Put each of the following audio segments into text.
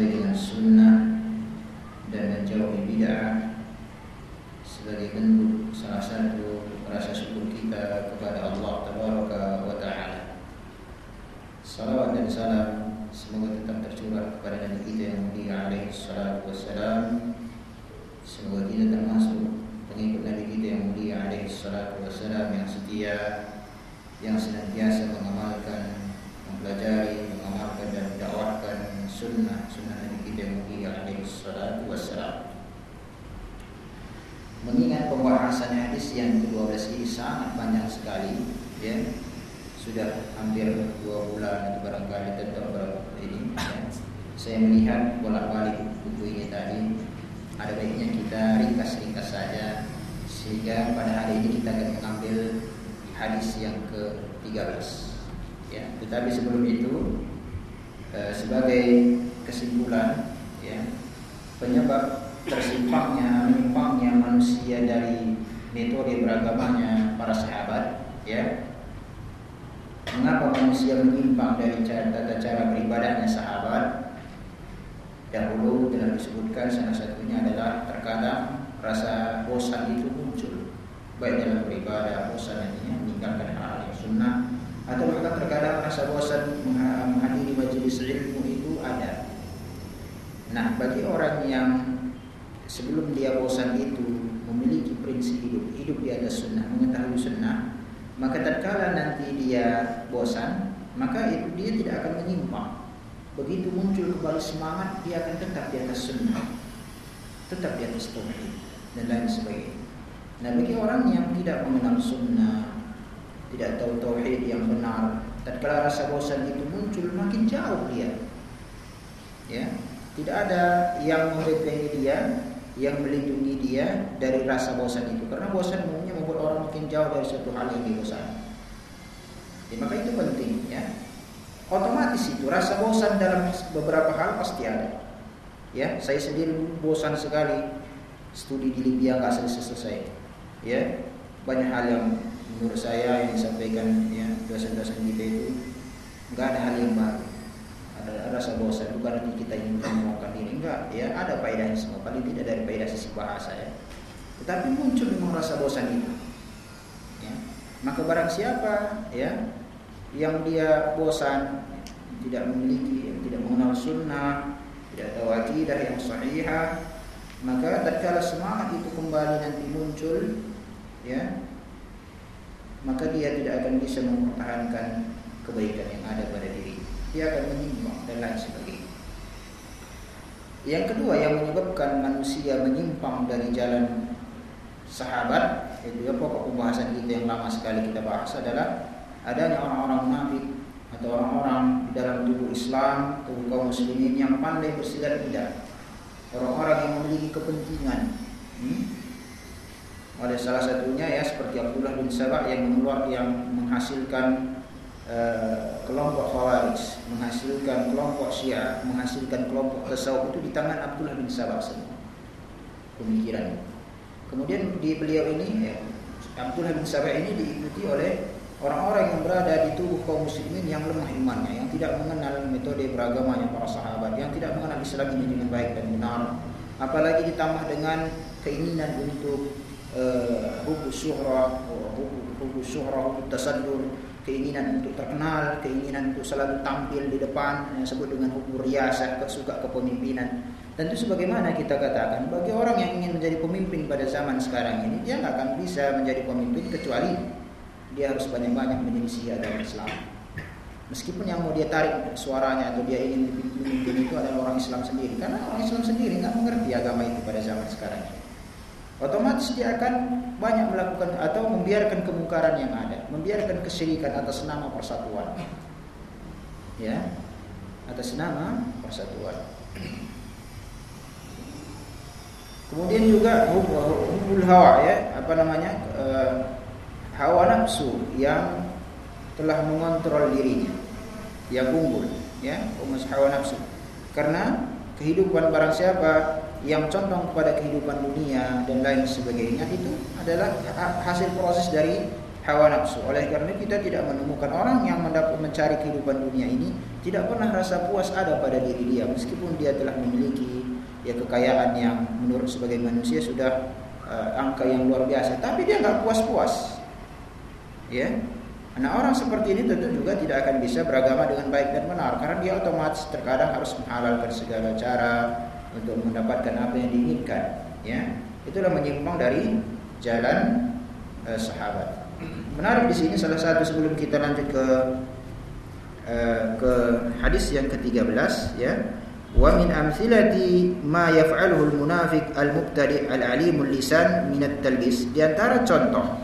making a sunnah paling bosan. Ya, maka itu penting ya. Otomatis itu rasa bosan dalam beberapa hal pasti ada. Ya, saya sendiri bosan sekali studi di Libya nggak selesai-selesai. Ya, banyak hal yang menurut saya yang disampaikan ya dosen-dosen kita itu nggak ada hal yang baru ada, rasa bosan bukan lagi kita ingin menemukan diri enggak ya ada faedahnya semua paling tidak dari faedah sisi bahasa ya tetapi muncul memang rasa bosan itu maka barang siapa ya yang dia bosan, tidak memiliki, tidak mengenal sunnah, tidak tahu akidah yang sahihah, maka tatkala semangat itu kembali nanti muncul ya maka dia tidak akan bisa mempertahankan kebaikan yang ada pada diri. Dia akan menyimpang dan lain sebagainya. Yang kedua yang menyebabkan manusia menyimpang dari jalan sahabat dan juga pokok pembahasan kita yang lama sekali kita bahas adalah adanya orang-orang munafik atau orang-orang di dalam tubuh Islam, tubuh kaum muslimin yang pandai bersilat lidah. Orang-orang yang memiliki kepentingan. Hmm? Oleh salah satunya ya seperti Abdullah bin Sabah yang mengeluarkan yang menghasilkan eh, kelompok Khawarij, menghasilkan kelompok Syiah, menghasilkan kelompok tasawuf itu di tangan Abdullah bin Sabah semua. Pemikirannya. Kemudian di beliau ini ya, Abdullah bin Sabah ini diikuti oleh orang-orang yang berada di tubuh kaum muslimin yang lemah imannya, yang tidak mengenal metode beragamanya para sahabat, yang tidak mengenal Islam ini dengan baik dan benar, apalagi ditambah dengan keinginan untuk uh, hubus syuhrah, hubus syuhrah, hubus tasaddur, keinginan untuk terkenal, keinginan untuk selalu tampil di depan, yang disebut dengan hubur riasah, kesuka kepemimpinan. Tentu sebagaimana kita katakan, bagi orang yang ingin menjadi pemimpin pada zaman sekarang ini, dia nggak akan bisa menjadi pemimpin kecuali dia harus banyak-banyak menyelisih agama Islam. Meskipun yang mau dia tarik suaranya atau dia ingin dipimpin itu adalah orang Islam sendiri, karena orang Islam sendiri nggak mengerti agama itu pada zaman sekarang ini otomatis dia akan banyak melakukan atau membiarkan kemungkaran yang ada, membiarkan kesyirikan atas nama persatuan. Ya, atas nama persatuan. Kemudian juga hubul hawa ya, apa namanya? Uh, hawa nafsu yang telah mengontrol dirinya, yang unggul, ya, umus hawa nafsu. Karena kehidupan barang siapa yang condong kepada kehidupan dunia dan lain sebagainya itu adalah hasil proses dari hawa nafsu. Oleh karena kita tidak menemukan orang yang mendapat mencari kehidupan dunia ini tidak pernah rasa puas ada pada diri dia meskipun dia telah memiliki ya kekayaan yang menurut sebagai manusia sudah uh, angka yang luar biasa, tapi dia nggak puas-puas. Ya. Nah orang seperti ini tentu juga tidak akan bisa beragama dengan baik dan benar karena dia otomatis terkadang harus menghalalkan segala cara untuk mendapatkan apa yang diinginkan ya. Itulah menyimpang dari jalan uh, sahabat. Menarik di sini salah satu sebelum kita lanjut ke uh, ke hadis yang ke-13 ya. Wa min amthilati ma yaf'aluhu al-munafiq al-mubtadi' al-alimul lisan min at-talbis. Di antara contoh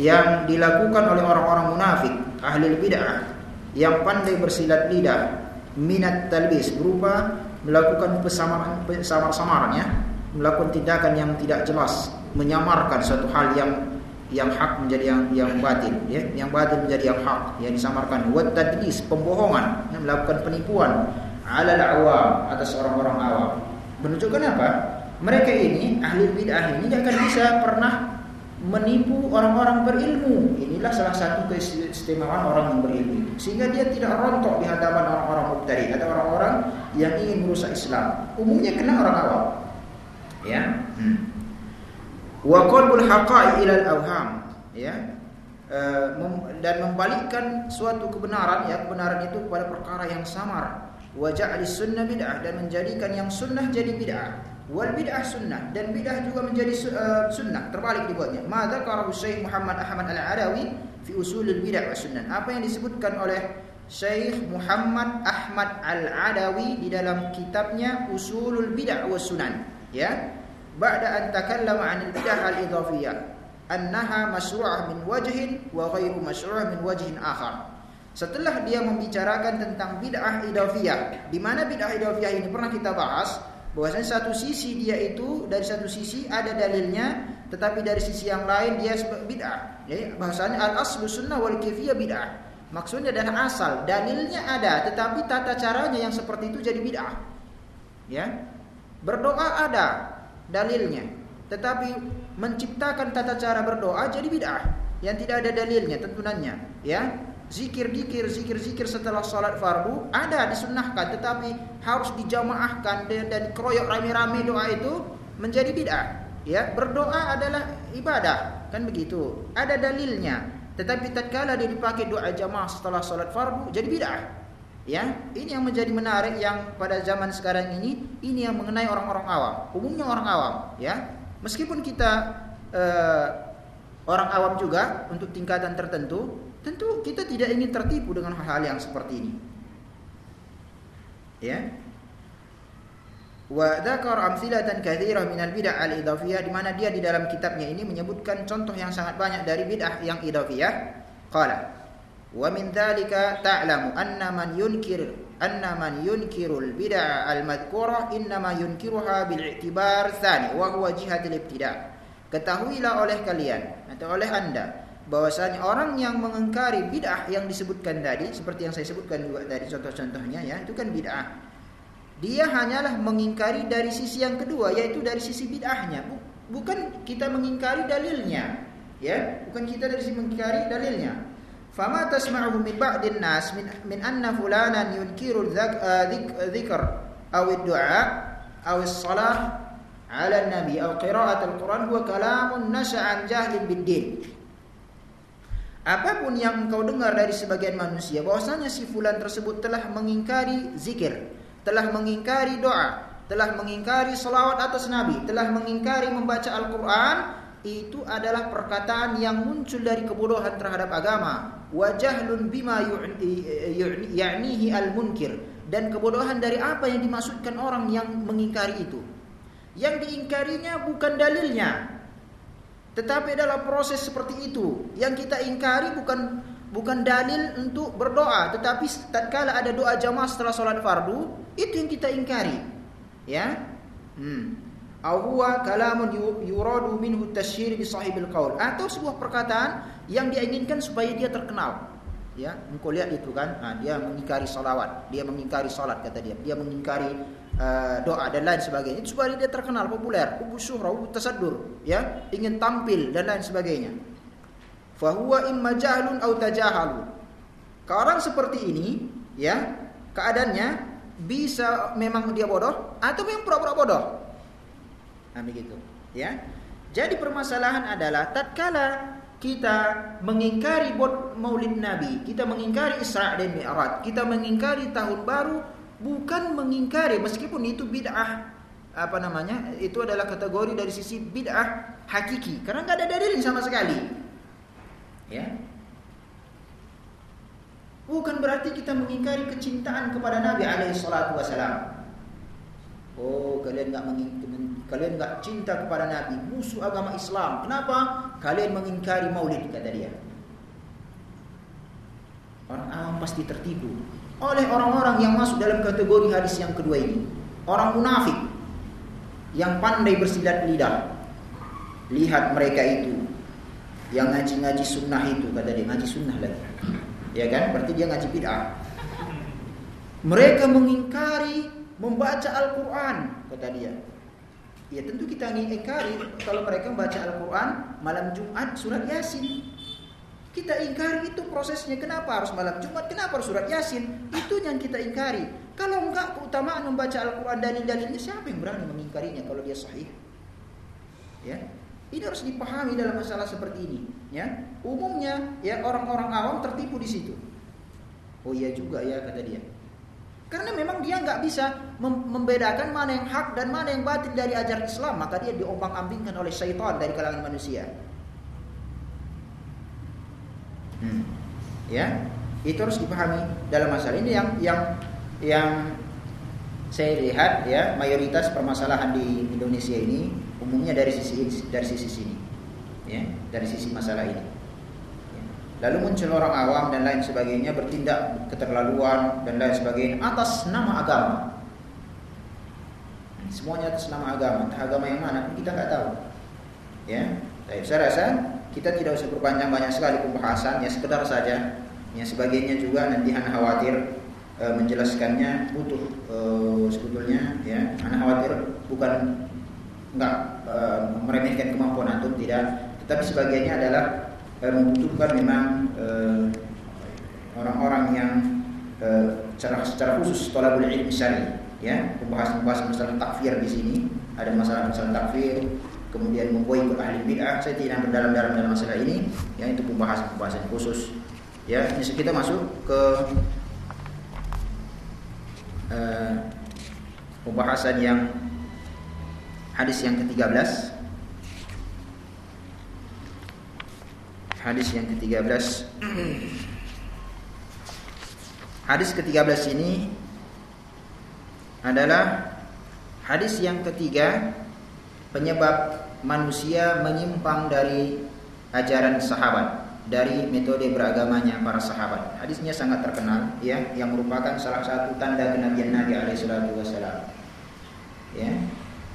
yang dilakukan oleh orang-orang munafik ahli bid'ah yang pandai bersilat lidah minat talbis berupa melakukan pesamaran samar-samaran ya, melakukan tindakan yang tidak jelas, menyamarkan suatu hal yang yang hak menjadi yang yang batil ya, yang batil menjadi yang hak, yang disamarkan. Wa tadlis, pembohongan, yang melakukan penipuan ala awam atas orang-orang awam. Menunjukkan apa? Mereka ini ahli bid'ah ini tidak akan bisa pernah menipu orang-orang berilmu. Inilah salah satu keistimewaan orang yang berilmu. Sehingga dia tidak rontok di hadapan orang-orang mubtadi. Ada orang-orang yang ingin merusak Islam. Umumnya kena orang awam. Ya. Hmm. Wa qalbul haqa'i ilal awham. Ya. E, dan membalikkan suatu kebenaran ya kebenaran itu kepada perkara yang samar wa ja'alis sunnah bid'ah dan menjadikan yang sunnah jadi bid'ah wal bid'ah sunnah. Dan bid'ah juga menjadi uh, sunnah. Terbalik dibuatnya. Madza qarahu Syekh Muhammad Ahmad Al-Adawi fi usulul bid'ah wa sunnah. Apa yang disebutkan oleh Syekh Muhammad Ahmad Al-Adawi di dalam kitabnya Usulul Bid'ah wa Sunan. Ya? Ba'da an takallama 'anil bid'ah al-idhafiyah annaha masyru'ah min wajhin wa ghairu masyru'ah min wajhin akhar. Setelah dia membicarakan tentang bid'ah idhafiyah di mana bid'ah idhafiyah ini pernah kita bahas bahwasanya satu sisi dia itu dari satu sisi ada dalilnya tetapi dari sisi yang lain dia bid'ah. Ya bahasanya al aslu sunnah wal kifiyah bid'ah. Maksudnya adalah asal dalilnya ada tetapi tata caranya yang seperti itu jadi bid'ah. Ya? Berdoa ada dalilnya tetapi menciptakan tata cara berdoa jadi bid'ah. Yang tidak ada dalilnya tentunya ya zikir-zikir, zikir-zikir setelah sholat fardu ada disunnahkan, tetapi harus dijamaahkan dan, keroyok rame-rame doa itu menjadi bid'ah. Ya, berdoa adalah ibadah, kan begitu. Ada dalilnya. Tetapi tatkala dia dipakai doa jamaah setelah sholat fardu jadi bid'ah. Ya, ini yang menjadi menarik yang pada zaman sekarang ini, ini yang mengenai orang-orang awam, umumnya orang awam, ya. Meskipun kita uh, orang awam juga untuk tingkatan tertentu, Tentu kita tidak ingin tertipu dengan hal-hal yang seperti ini. Ya. Wa dzakar amsilatan katsira min al-bid'ah al-idhafiyah di mana dia di dalam kitabnya ini menyebutkan contoh yang sangat banyak dari bid'ah yang idhafiyah. Qala wa min dzalika ta'lamu anna man yunkir anna man yunkirul bid'ah al-madhkurah innama yunkiruha bil i'tibar tsani wa huwa jihatul ibtida'. ketahuilah oleh kalian atau oleh Anda bahwasanya orang yang mengingkari bid'ah yang disebutkan tadi seperti yang saya sebutkan juga tadi contoh-contohnya ya itu kan bid'ah. Dia hanyalah mengingkari dari sisi yang kedua yaitu dari sisi bid'ahnya. Bukan kita mengingkari dalilnya ya. Bukan kita dari sisi mengingkari dalilnya. Fama tasma'uhu min ba'din nas min min anna fulanan yunkiru dzikr aw ad-du'a aw as-salah ala nabi aw qira'at al-Quran huwa kalamun nasa'an jahlin bid-din Apa pun yang engkau dengar dari sebagian manusia bahwasanya si fulan tersebut telah mengingkari zikir, telah mengingkari doa, telah mengingkari salawat atas nabi, telah mengingkari membaca Al-Qur'an, itu adalah perkataan yang muncul dari kebodohan terhadap agama. Wajahlun bima ya'nihi al-munkir dan kebodohan dari apa yang dimaksudkan orang yang mengingkari itu. Yang diingkarinya bukan dalilnya, tetapi adalah proses seperti itu. Yang kita ingkari bukan bukan dalil untuk berdoa, tetapi tatkala ada doa jamaah setelah sholat fardu, itu yang kita ingkari. Ya. Hmm. Awwa kalamun yuradu minhu bi sahibil qaul atau sebuah perkataan yang dia inginkan supaya dia terkenal. Ya, engkau lihat itu kan, nah, dia mengingkari salawat, dia mengingkari salat kata dia, dia mengingkari uh, doa dan lain sebagainya itu supaya dia terkenal populer hubu syuhrah hubu tasaddur ya ingin tampil dan lain sebagainya. Fahuwa imma jahlun au tajahalu. Orang seperti ini ya keadaannya bisa memang dia bodoh atau memang pura-pura bodoh. Nah begitu ya. Jadi permasalahan adalah tatkala kita mengingkari maulid Nabi, kita mengingkari Isra dan Mi'raj, kita mengingkari tahun baru, bukan mengingkari meskipun itu bid'ah apa namanya itu adalah kategori dari sisi bid'ah hakiki. Karena nggak ada dalil sama sekali. Ya. Bukan berarti kita mengingkari kecintaan kepada Nabi alaihi wasalam oh kalian nggak kalian nggak cinta kepada Nabi musuh agama Islam. Kenapa? Kalian mengingkari maulid kata dia. Orang awam pasti tertipu oleh orang-orang yang masuk dalam kategori hadis yang kedua ini. Orang munafik yang pandai bersilat lidah. Lihat mereka itu yang ngaji-ngaji sunnah itu kata dia ngaji sunnah lagi. Ya kan? Berarti dia ngaji bid'ah. Mereka mengingkari membaca Al-Qur'an kata dia. Ya tentu kita ingkari kalau mereka membaca Al-Qur'an malam Jumat surat Yasin. Kita ingkari itu prosesnya. Kenapa harus malam Jumat? Kenapa harus surat Yasin? Itu yang kita ingkari. Kalau enggak keutamaan membaca Al-Quran dalil-dalilnya siapa yang berani mengingkarinya kalau dia sahih? Ya, ini harus dipahami dalam masalah seperti ini. Ya, umumnya ya orang-orang awam tertipu di situ. Oh iya juga ya kata dia. Karena memang dia nggak bisa membedakan mana yang hak dan mana yang batin dari ajaran Islam, maka dia diombang-ambingkan oleh syaitan dari kalangan manusia. Ya, itu harus dipahami dalam masalah ini yang yang yang saya lihat ya mayoritas permasalahan di Indonesia ini umumnya dari sisi dari sisi sini, ya dari sisi masalah ini. Lalu muncul orang awam dan lain sebagainya bertindak keterlaluan dan lain sebagainya atas nama agama. Semuanya atas nama agama, entah agama yang mana kita nggak tahu. Ya, tapi saya rasa kita tidak usah berpanjang banyak sekali pembahasan ya sekedar saja. Ya sebagainya juga nanti anak khawatir e, menjelaskannya butuh e, sebetulnya ya. Anak khawatir bukan enggak e, meremehkan kemampuan antum tidak. Tetapi sebagiannya adalah e, membutuhkan memang orang-orang yang e, secara secara khusus tolabul ilmi syar'i ya. Pembahasan-pembahasan masalah takfir di sini. Ada masalah-masalah takfir kemudian memboikot ahli bid'ah. Saya tidak berdalam-dalam dalam masalah ini. Ya itu pembahasan-pembahasan khusus. Ya ini kita masuk ke uh, pembahasan yang hadis yang ke-13 hadis yang ke-13 hadis ke-13 ini adalah hadis yang ketiga penyebab manusia menyimpang dari ajaran sahabat dari metode beragamanya para sahabat. Hadisnya sangat terkenal ya yang merupakan salah satu tanda kenabian Nabi alaihi wasallam. Ya.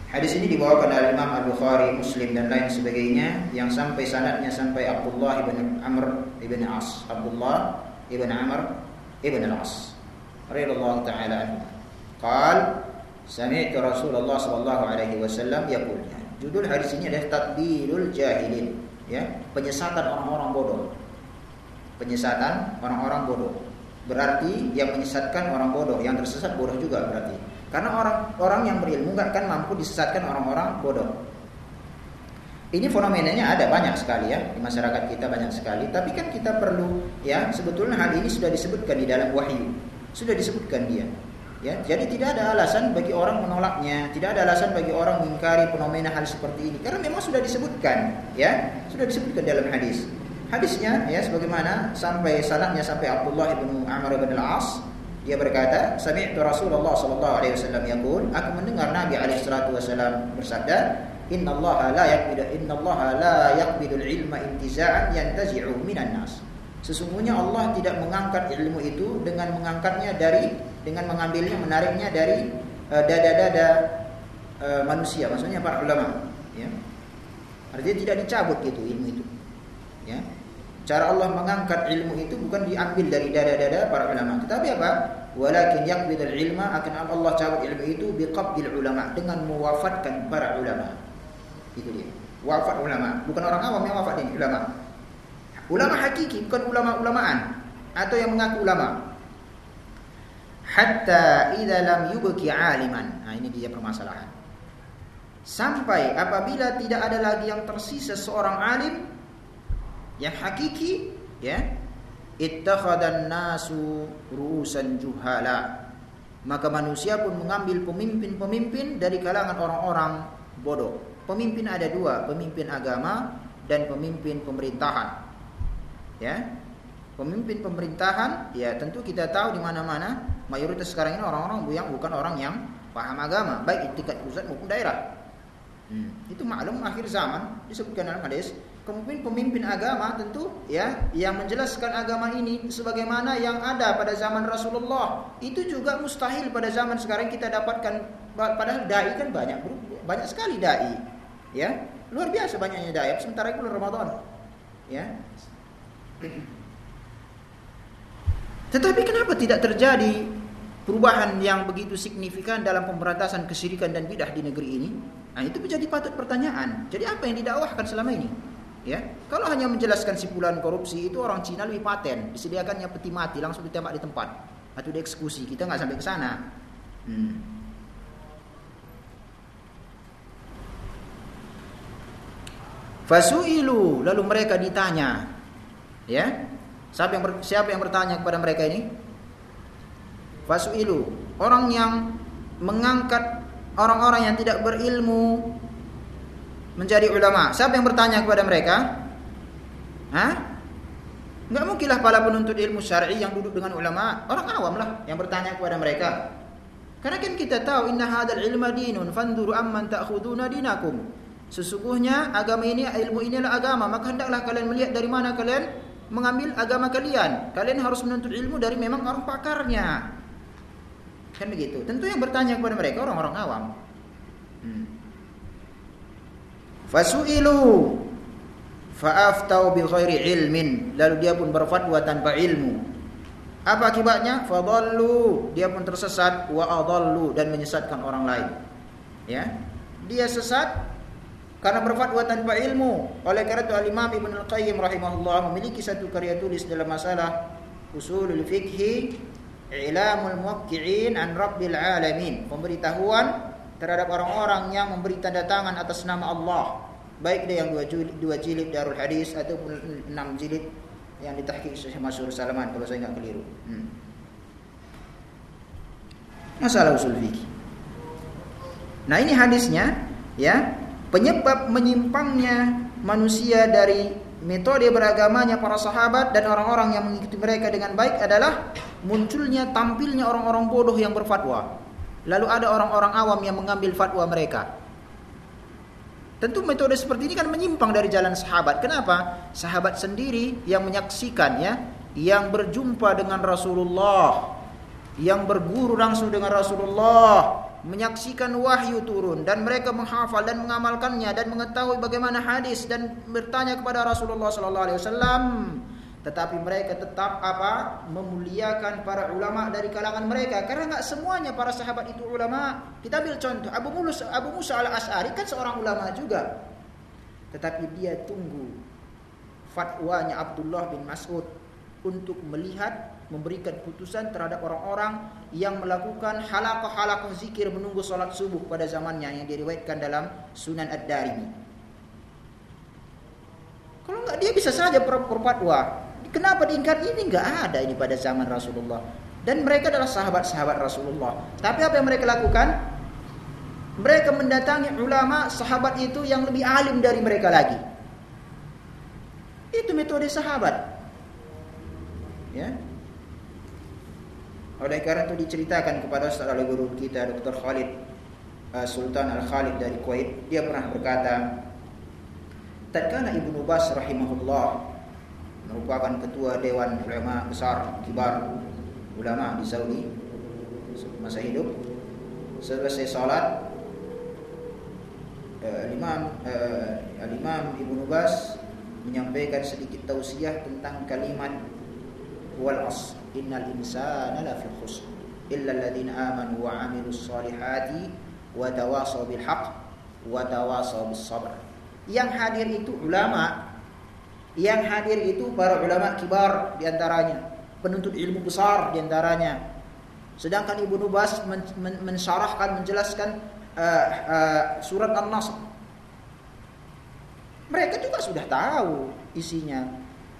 Hadis ini dibawakan oleh Imam Al-Bukhari, Muslim dan lain sebagainya yang sampai sanadnya sampai Abdullah ibn Amr ibn As. Abdullah ibn Amr ibn As. Radhiyallahu taala. Qal Sami'tu Rasulullah sallallahu alaihi wasallam yaqul. Judul hadis ini adalah Tadbirul Jahilin, ya, penyesatan orang-orang bodoh. Penyesatan orang-orang bodoh. Berarti yang menyesatkan orang bodoh, yang tersesat bodoh juga berarti. Karena orang-orang yang berilmu nggak akan mampu disesatkan orang-orang bodoh. Ini fenomenanya ada banyak sekali ya di masyarakat kita banyak sekali. Tapi kan kita perlu ya sebetulnya hal ini sudah disebutkan di dalam wahyu, sudah disebutkan dia. Ya, jadi tidak ada alasan bagi orang menolaknya, tidak ada alasan bagi orang mengingkari fenomena hal seperti ini karena memang sudah disebutkan, ya, sudah disebutkan dalam hadis. Hadisnya ya sebagaimana sampai sanadnya sampai Abdullah bin Amr bin Al-As dia berkata, "Sami'tu Rasulullah sallallahu alaihi wasallam yaqul, aku mendengar Nabi alaihi salatu wasallam bersabda, "Inna Allah la yaqbidu inna Allah la yaqbidu al-ilma intiza'an yantazi'u minan nas." Sesungguhnya Allah tidak mengangkat ilmu itu dengan mengangkatnya dari dengan mengambilnya menariknya dari uh, dada-dada uh, manusia, maksudnya para ulama, ya. Artinya tidak dicabut gitu ilmu itu. Ya. Cara Allah mengangkat ilmu itu bukan diambil dari dada-dada para ulama, tetapi apa? Walakin yaqbidul ilma akan Allah cabut ilmu itu biqabdil ulama dengan mewafatkan para ulama. Itu dia. Wafat ulama, bukan orang awam yang wafat ini, ulama. Ulama hakiki bukan ulama-ulamaan atau yang mengaku ulama. Hatta idza lam yubki aliman. Nah, ini dia permasalahan. Sampai apabila tidak ada lagi yang tersisa seorang alim yang hakiki ya ittakhadan nasu ru'usan juhala maka manusia pun mengambil pemimpin-pemimpin dari kalangan orang-orang bodoh pemimpin ada dua pemimpin agama dan pemimpin pemerintahan ya. Pemimpin pemerintahan ya tentu kita tahu di mana-mana mayoritas sekarang ini orang-orang yang bukan orang yang paham agama baik tingkat pusat maupun daerah. Hmm. itu maklum akhir zaman disebutkan dalam hadis pemimpin pemimpin agama tentu ya yang menjelaskan agama ini sebagaimana yang ada pada zaman Rasulullah. Itu juga mustahil pada zaman sekarang kita dapatkan. Padahal dai kan banyak banyak sekali dai ya. Luar biasa banyaknya dai sementara itu Ramadan ya tetapi kenapa tidak terjadi perubahan yang begitu signifikan dalam pemberantasan kesyirikan dan bidah di negeri ini? Nah, itu menjadi patut pertanyaan. Jadi apa yang didakwahkan selama ini? Ya, kalau hanya menjelaskan sipulan korupsi itu orang Cina lebih paten, disediakannya peti mati langsung ditembak di tempat atau dieksekusi. Kita nggak sampai ke sana. Hmm. Fasuilu lalu mereka ditanya, ya, siapa yang siapa yang bertanya kepada mereka ini? Fasuilu orang yang mengangkat orang-orang yang tidak berilmu menjadi ulama. Siapa yang bertanya kepada mereka? Hah? Enggak mungkinlah para penuntut ilmu syar'i yang duduk dengan ulama, orang awam lah yang bertanya kepada mereka. Karena kan kita tahu inna hadzal ilma dinun fanzuru amman ta'khuduna dinakum. Sesungguhnya agama ini ilmu inilah agama, maka hendaklah kalian melihat dari mana kalian mengambil agama kalian. Kalian harus menuntut ilmu dari memang orang pakarnya. Kan begitu. Tentu yang bertanya kepada mereka orang-orang awam. Hmm. Fasu'ilu fa'aftau bi ghairi ilmin. Lalu dia pun berfatwa tanpa ilmu. Apa akibatnya? Fadallu, dia pun tersesat wa adallu dan menyesatkan orang lain. Ya. Dia sesat karena berfatwa tanpa ilmu. Oleh karena itu Al-Imam Ibnu Al-Qayyim rahimahullah memiliki satu karya tulis dalam masalah usulul fikhi Ilamul Muwaqqi'in an Rabbil Alamin. Pemberitahuan terhadap orang-orang yang memberi tanda tangan atas nama Allah baik dia yang dua jilid, dua jilid Darul Hadis ataupun enam jilid yang ditahqiq Syekh Masyhur Salaman kalau saya nggak keliru. Hmm. Masalah usul fikih. Nah, ini hadisnya ya, penyebab menyimpangnya manusia dari metode beragamanya para sahabat dan orang-orang yang mengikuti mereka dengan baik adalah munculnya tampilnya orang-orang bodoh yang berfatwa. Lalu ada orang-orang awam yang mengambil fatwa mereka. Tentu metode seperti ini kan menyimpang dari jalan sahabat. Kenapa? Sahabat sendiri yang menyaksikan ya, yang berjumpa dengan Rasulullah, yang berguru langsung dengan Rasulullah, menyaksikan wahyu turun dan mereka menghafal dan mengamalkannya dan mengetahui bagaimana hadis dan bertanya kepada Rasulullah sallallahu alaihi wasallam. Tetapi mereka tetap apa? memuliakan para ulama dari kalangan mereka. Karena nggak semuanya para sahabat itu ulama. Kita ambil contoh Abu Musa Abu Musa al Ashari kan seorang ulama juga. Tetapi dia tunggu fatwanya Abdullah bin Mas'ud untuk melihat memberikan putusan terhadap orang-orang yang melakukan halaqah-halaqah zikir menunggu salat subuh pada zamannya yang diriwayatkan dalam Sunan Ad-Darimi. Kalau enggak dia bisa saja berfatwa. Kenapa diingkar ini enggak ada ini pada zaman Rasulullah. Dan mereka adalah sahabat-sahabat Rasulullah. Tapi apa yang mereka lakukan? Mereka mendatangi ulama sahabat itu yang lebih alim dari mereka lagi. Itu metode sahabat. Ya, oleh karena itu diceritakan kepada Ustaz oleh guru kita Dr. Khalid uh, Sultan Al-Khalid dari Kuwait, dia pernah berkata, tatkala Ibnu Bas rahimahullah merupakan ketua dewan ulama besar kibar ulama di Saudi masa hidup selesai salat uh, Imam uh, Imam Ibnu Bas menyampaikan sedikit tausiah tentang kalimat wal asr innal insana lafi khusr illa alladziina amanu wa 'amilus solihati wa tawasaw bil haqq wa tawasaw bis sabr. Yang hadir itu ulama. Yang hadir itu para ulama kibar di antaranya, penuntut ilmu besar di antaranya. Sedangkan Ibnu Bas men men mensyarahkan menjelaskan uh, uh, surat An-Nasr. Mereka juga sudah tahu isinya.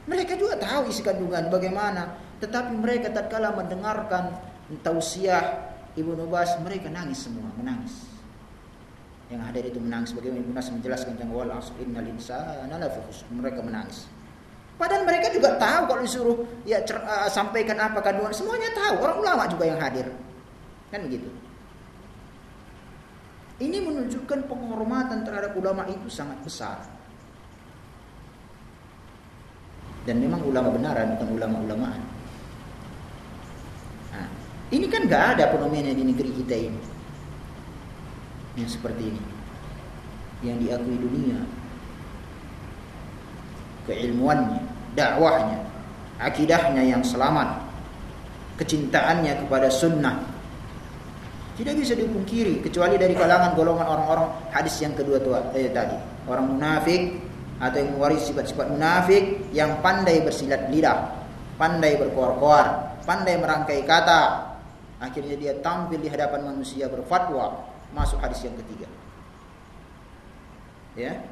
Mereka juga tahu isi kandungan bagaimana tetapi mereka tatkala mendengarkan tausiah Ibu Nubas, mereka nangis semua, menangis. Yang hadir itu menangis bagaimana Ibu Nas menjelaskan tentang wal asr innal insana Mereka menangis. Padahal mereka juga tahu kalau disuruh ya cer, uh, sampaikan apa kandungan, semuanya tahu. Orang ulama juga yang hadir. Kan begitu. Ini menunjukkan penghormatan terhadap ulama itu sangat besar. Dan memang ulama benaran bukan ulama-ulamaan. Ini kan nggak ada fenomena di negeri kita ini. Yang seperti ini, yang diakui dunia, keilmuannya, dakwahnya, akidahnya yang selamat, kecintaannya kepada sunnah, tidak bisa dipungkiri kecuali dari kalangan golongan orang-orang hadis yang kedua tua eh, tadi. Orang munafik atau yang mewaris sifat-sifat munafik yang pandai bersilat lidah, pandai berkoar-koar, pandai merangkai kata, Akhirnya dia tampil di hadapan manusia berfatwa masuk hadis yang ketiga. Ya.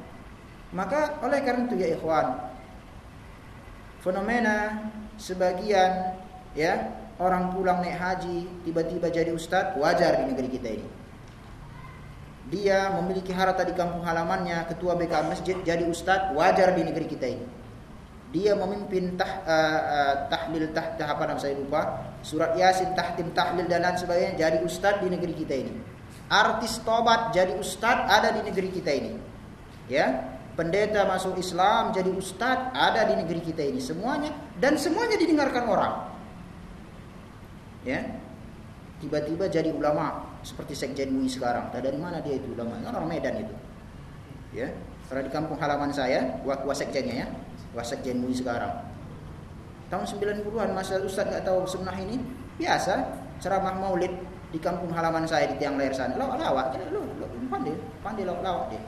Maka oleh karena itu ya ikhwan, fenomena sebagian ya orang pulang naik haji tiba-tiba jadi ustadz wajar di negeri kita ini. Dia memiliki harta di kampung halamannya, ketua BK masjid jadi ustadz wajar di negeri kita ini dia memimpin tah, uh, uh, tahlil tah, tah apa nama saya lupa. Surat yasin tahtim tahlil dan lain sebagainya. Jadi ustad di negeri kita ini. Artis tobat jadi ustad ada di negeri kita ini. Ya. Pendeta masuk Islam jadi ustad ada di negeri kita ini. Semuanya. Dan semuanya didengarkan orang. Ya. Tiba-tiba jadi ulama. Seperti Sekjen MUI sekarang. Dari mana dia itu ulama orang Medan itu. Ya. Karena di kampung halaman saya waktu sekjennya ya Wasak Jenui sekarang. Tahun 90-an masa Ustaz nggak tahu sunnah ini biasa ceramah maulid di kampung halaman saya di tiang layar sana. Lawak lawak, lu, lu pandai, pandai lawak lawak dia.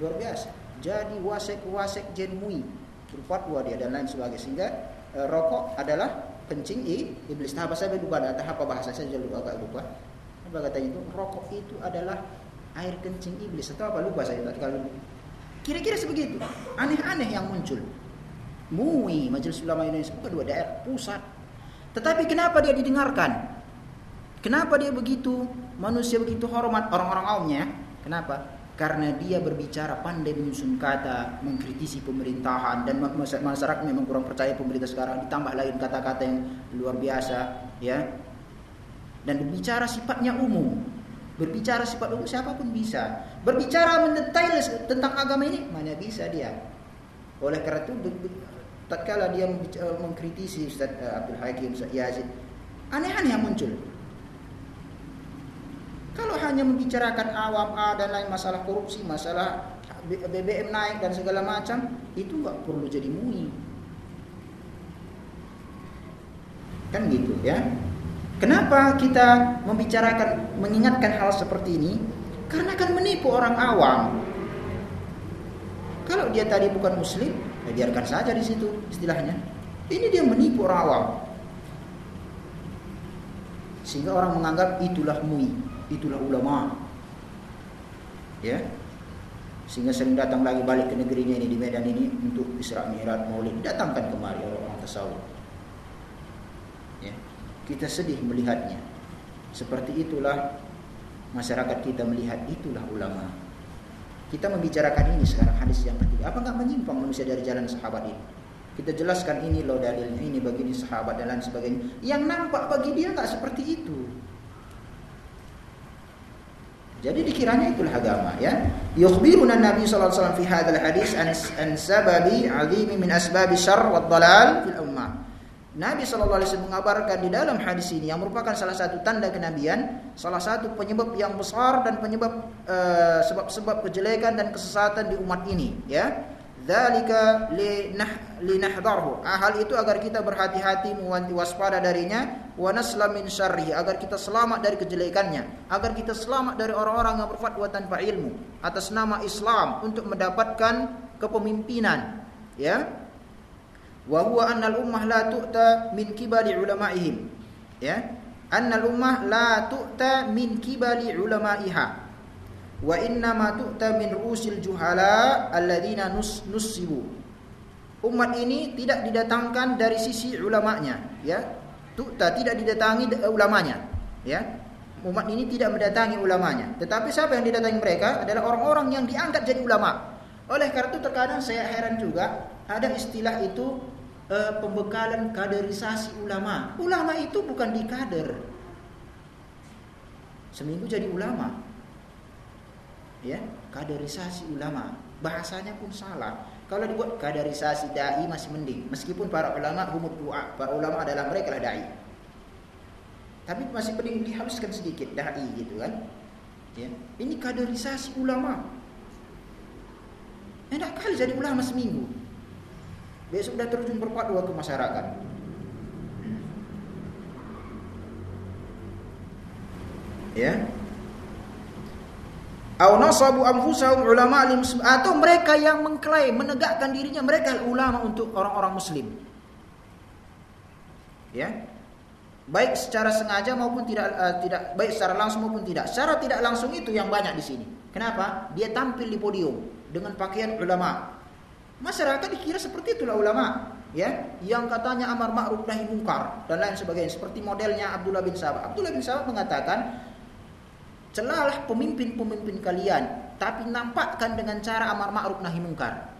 Luar biasa. Jadi wasek wasek jenmui berfatwa dia dan lain sebagainya sehingga e, rokok adalah kencing i, iblis. Nah, apa saya lupa entah apa bahasa saya lupa agak lupa. Apa katanya itu? Rokok itu adalah air kencing iblis atau apa lupa saya kalau Kira-kira sebegitu. Aneh-aneh yang muncul. MUI, Majelis Ulama Indonesia, bukan dua daerah, pusat. Tetapi kenapa dia didengarkan? Kenapa dia begitu manusia begitu hormat orang-orang awamnya? Kenapa? Karena dia berbicara pandai menyusun kata, mengkritisi pemerintahan dan masyarakat memang kurang percaya pemerintah sekarang ditambah lain kata-kata yang luar biasa, ya. Dan berbicara sifatnya umum, Berbicara sifat umum siapa pun bisa. Berbicara mendetail tentang agama ini mana bisa dia. Oleh karena itu tatkala dia mengkritisi Ustaz eh, Abdul Hakim, Ustaz Yazid, aneh-aneh yang muncul. Kalau hanya membicarakan awam A dan lain masalah korupsi, masalah BBM naik dan segala macam, itu nggak perlu jadi MUI. Kan gitu ya. Kenapa kita membicarakan, mengingatkan hal seperti ini? Karena kan menipu orang awam. Kalau dia tadi bukan muslim, ya biarkan saja di situ istilahnya. Ini dia menipu orang awam. Sehingga orang menganggap itulah MUI, itulah ulama. Ya. Sehingga sering datang lagi balik ke negerinya ini di Medan ini untuk Isra Mi'raj Maulid, datangkan kemari orang-orang tasawuf. Ya. Kita sedih melihatnya. Seperti itulah masyarakat kita melihat itulah ulama. Kita membicarakan ini sekarang hadis yang ketiga. Apa nggak menyimpang manusia dari jalan sahabat ini? Kita jelaskan ini loh dalilnya, ini begini sahabat dan lain sebagainya. Yang nampak bagi dia nggak seperti itu. Jadi dikiranya itulah agama ya. Yukhbiruna Nabi sallallahu alaihi wasallam fi hadzal hadis an, sababi 'azimi min asbabi syarr wad dalal fil ummah. Nabi Shallallahu Alaihi Wasallam mengabarkan di dalam hadis ini yang merupakan salah satu tanda kenabian, salah satu penyebab yang besar dan penyebab eh, sebab-sebab kejelekan dan kesesatan di umat ini, ya. Dzalika li nah linahdarhu. Ah, hal itu agar kita berhati-hati waspada darinya wa naslam min agar kita selamat dari kejelekannya, agar kita selamat dari orang-orang yang berfatwa tanpa ilmu atas nama Islam untuk mendapatkan kepemimpinan, ya wa huwa anna al-ummah la tu'ta min kibali ulama'ihim. Ya? Anna al-ummah la tu'ta min kibali ulama'iha. Wa inna ma tu'ta min ru'usil juhala alladziina nus nusibu umat ini tidak didatangkan dari sisi ulamanya ya? Tu'ta tidak didatangi ulamanya ya? Umat ini tidak mendatangi ulamanya. Tetapi siapa yang didatangi mereka? Adalah orang-orang yang diangkat jadi ulama. Oleh karena itu terkadang saya heran juga ada istilah itu uh, pembekalan kaderisasi ulama. Ulama itu bukan di kader. Seminggu jadi ulama. Ya, kaderisasi ulama. Bahasanya pun salah. Kalau dibuat kaderisasi dai masih mending. Meskipun para ulama humud doa, para ulama adalah mereka lah dai. Tapi masih penting dihaluskan sedikit dai gitu kan. Ya. Ini kaderisasi ulama. Enak kali jadi ulama seminggu. Besok sudah terjun berfatwa ke masyarakat. Ya. Au nasabu anfusahum ulama atau mereka yang mengklaim menegakkan dirinya mereka ulama untuk orang-orang muslim. Ya. Baik secara sengaja maupun tidak uh, tidak baik secara langsung maupun tidak. Secara tidak langsung itu yang banyak di sini. Kenapa? Dia tampil di podium dengan pakaian ulama. Masyarakat dikira seperti itulah ulama, ya, yang katanya amar ma'ruf nahi mungkar dan lain sebagainya. Seperti modelnya Abdullah bin Sabah. Abdullah bin Sabah mengatakan, "Celalah pemimpin-pemimpin kalian, tapi nampakkan dengan cara amar ma'ruf nahi mungkar."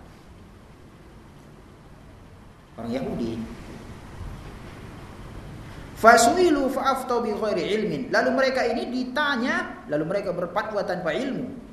Orang Yahudi. Fasuilu fa'aftau bi ghairi ilmin. Lalu mereka ini ditanya, lalu mereka berfatwa tanpa ilmu.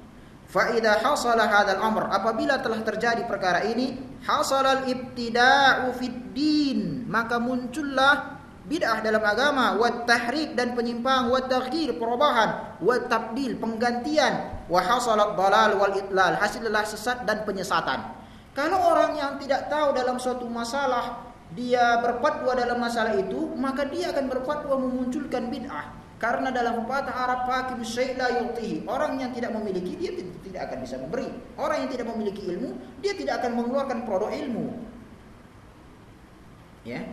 Faidah hasala hadal amr. Apabila telah terjadi perkara ini hasalal ibtida'u fid din. Maka muncullah bid'ah dalam agama. Wa tahrik dan penyimpang wa taghyir perubahan wa tabdil penggantian. Wa hasalat dalal wal itlal hasillah sesat dan penyesatan. Kalau orang yang tidak tahu dalam suatu masalah dia berfatwa dalam masalah itu maka dia akan berfatwa memunculkan bid'ah karena dalam pepatah Arab hakim syai' la yutihi. Orang yang tidak memiliki dia tidak akan bisa memberi. Orang yang tidak memiliki ilmu, dia tidak akan mengeluarkan produk ilmu. Ya.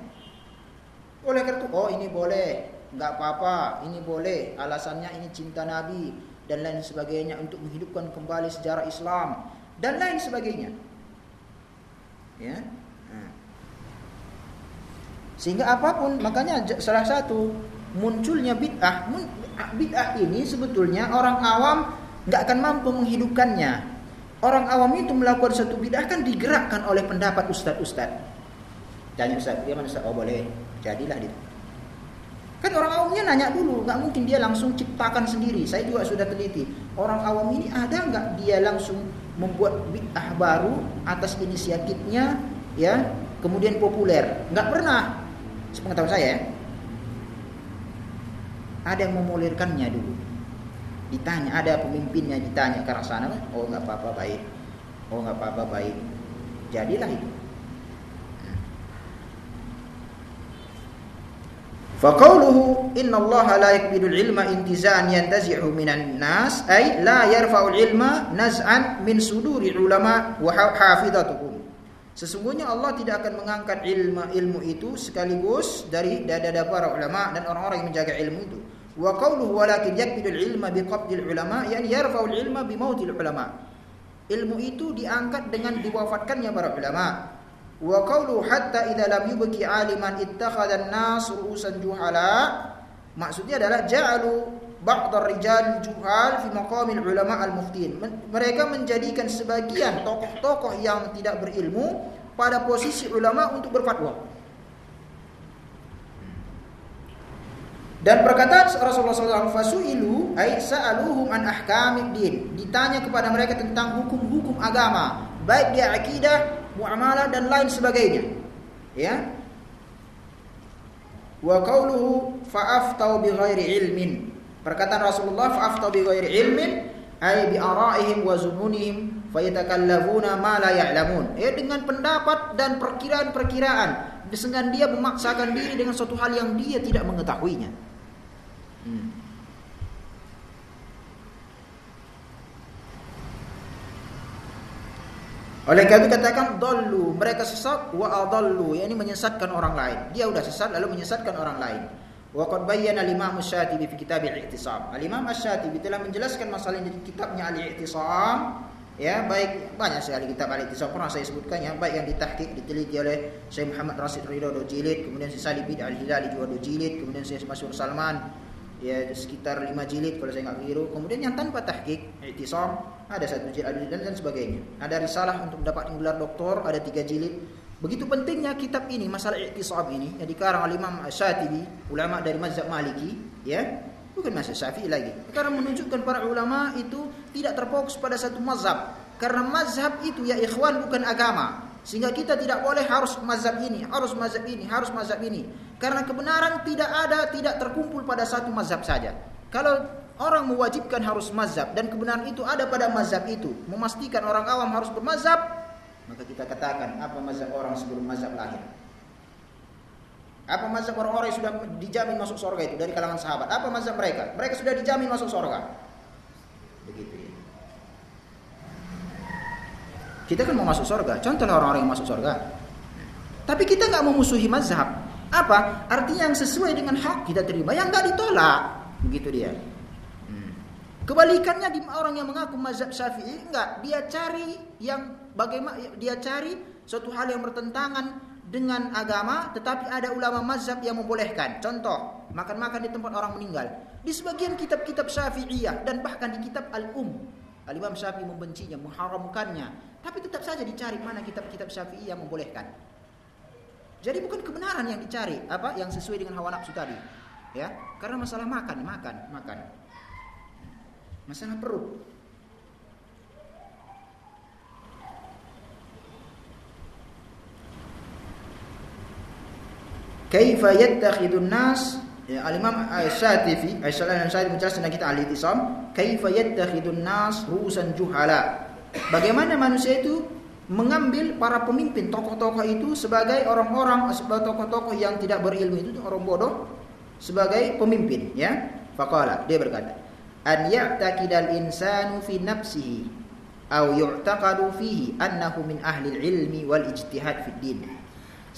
Oleh karena itu, oh ini boleh, nggak apa-apa, ini boleh. Alasannya ini cinta Nabi dan lain sebagainya untuk menghidupkan kembali sejarah Islam dan lain sebagainya. Ya. Nah. Sehingga apa pun, makanya salah satu munculnya bid'ah bid'ah ini sebetulnya orang awam nggak akan mampu menghidupkannya. Orang awam itu melakukan satu bid'ah kan digerakkan oleh pendapat ustad-ustad tanya ustad dia mana ustad oh boleh. Jadilah dia. Kan orang awamnya nanya dulu nggak mungkin dia langsung ciptakan sendiri. Saya juga sudah teliti. Orang awam ini ada nggak dia langsung membuat bid'ah baru atas inisiatifnya ya kemudian populer? Nggak pernah. Sepengetahuan saya ya ada yang memulirkannya dulu. Ditanya ada pemimpinnya ditanya ke arah sana, oh nggak apa-apa baik. Oh nggak apa-apa baik. Jadilah itu. Faqauluhu inna Allah la yakbidul ilma intiza'an yantazi'u minan nas ay la yarfa'ul ilma naz'an min suduri ulama wa hafidatuhum. Sesungguhnya Allah tidak akan mengangkat ilmu ilmu itu sekaligus dari dada-dada para ulama dan orang-orang yang menjaga ilmu itu. Wa qauluhu walakin yakbidul ilma biqabdil ulama yani yarfa'ul ilma bimautil ulama. Ilmu itu diangkat dengan diwafatkannya para ulama. Wa qawlu hatta idza lam yubki aliman ittakhadha an-nas ru'usan juhala maksudnya adalah ja'alu ba'd ar-rijal juhal fi maqamil ulama al-muftin. Mereka menjadikan sebagian tokoh-tokoh yang tidak berilmu pada posisi ulama untuk berfatwa. Dan perkataan Rasulullah SAW fasu'ilu ay sa'aluhum an ahkamid din. Ditanya kepada mereka tentang hukum-hukum agama, baik dia akidah muamalah dan lain sebagainya. Ya. Wa qauluhu fa'aftau bi ghairi ilmin. Perkataan Rasulullah fa'aftau bi ghairi ilmin ay bi ara'ihim wa zununihim fayatakallafuna ma la ya'lamun. Ya dengan pendapat dan perkiraan-perkiraan dengan dia memaksakan diri dengan suatu hal yang dia tidak mengetahuinya. Hmm. Oleh itu katakan dallu, mereka sesat wa adallu, yakni menyesatkan orang lain. Dia sudah sesat lalu menyesatkan orang lain. Wa qad bayyana al-Imam Asy-Syatibi fi kitab al-I'tisam. Al-Imam Asy-Syatibi telah menjelaskan masalah ini di kitabnya Al-I'tisam. Ya, baik banyak sekali kitab Al-I'tisam pernah saya sebutkan yang baik yang ditahqiq diteliti oleh Syekh Muhammad Rasid Ridho Dojilid, kemudian Syekh Salih bin Al-Hilali juga Dojilid, kemudian Syekh Masyur Salman ya sekitar 5 jilid kalau saya nggak keliru. Kemudian yang tanpa tahqiq, i'tisam ada satu jilid dan, dan sebagainya. Ada risalah untuk mendapat gelar doktor, ada tiga jilid. Begitu pentingnya kitab ini, masalah i'tisam ini yang dikarang oleh Imam Syatibi, ulama dari mazhab Maliki, ya. Bukan mazhab Syafi'i lagi. Karena menunjukkan para ulama itu tidak terfokus pada satu mazhab. Karena mazhab itu ya ikhwan bukan agama. Sehingga kita tidak boleh harus mazhab ini, harus mazhab ini, harus mazhab ini. Karena kebenaran tidak ada, tidak terkumpul pada satu mazhab saja. Kalau orang mewajibkan harus mazhab dan kebenaran itu ada pada mazhab itu, memastikan orang awam harus bermazhab, maka kita katakan apa mazhab orang sebelum mazhab lahir? Apa mazhab orang-orang yang sudah dijamin masuk surga itu dari kalangan sahabat? Apa mazhab mereka? Mereka sudah dijamin masuk surga. Begitu ya. Kita kan mau masuk surga. Contohnya orang-orang yang masuk surga. Tapi kita nggak memusuhi mazhab. Apa? Artinya yang sesuai dengan hak kita terima, yang nggak ditolak. Begitu dia. Hmm. Kebalikannya di orang yang mengaku mazhab Syafi'i enggak, dia cari yang bagaimana dia cari suatu hal yang bertentangan dengan agama tetapi ada ulama mazhab yang membolehkan. Contoh, makan-makan di tempat orang meninggal. Di sebagian kitab-kitab Syafi'iyah dan bahkan di kitab Al-Um, Al-Imam Syafi'i membencinya, mengharamkannya. Tapi tetap saja dicari mana kitab-kitab Syafi'i yang membolehkan. Jadi bukan kebenaran yang dicari, apa yang sesuai dengan hawa nafsu tadi. Ya, karena masalah makan, makan, makan. Masalah perut. Kaifa yattakhidun nas ya, Al-Imam Asy-Syatibi, Asy-Syatibi menjelaskan kita al-Itisam, kaifa yattakhidun nas ru'usan juhala. Bagaimana manusia itu mengambil para pemimpin tokoh-tokoh itu sebagai orang-orang sebagai tokoh-tokoh yang tidak berilmu itu orang bodoh sebagai pemimpin ya faqala dia berkata an ya'taqidal insanu fi nafsihi aw yu'taqadu fihi annahu min ahli ilmi wal ijtihad fid din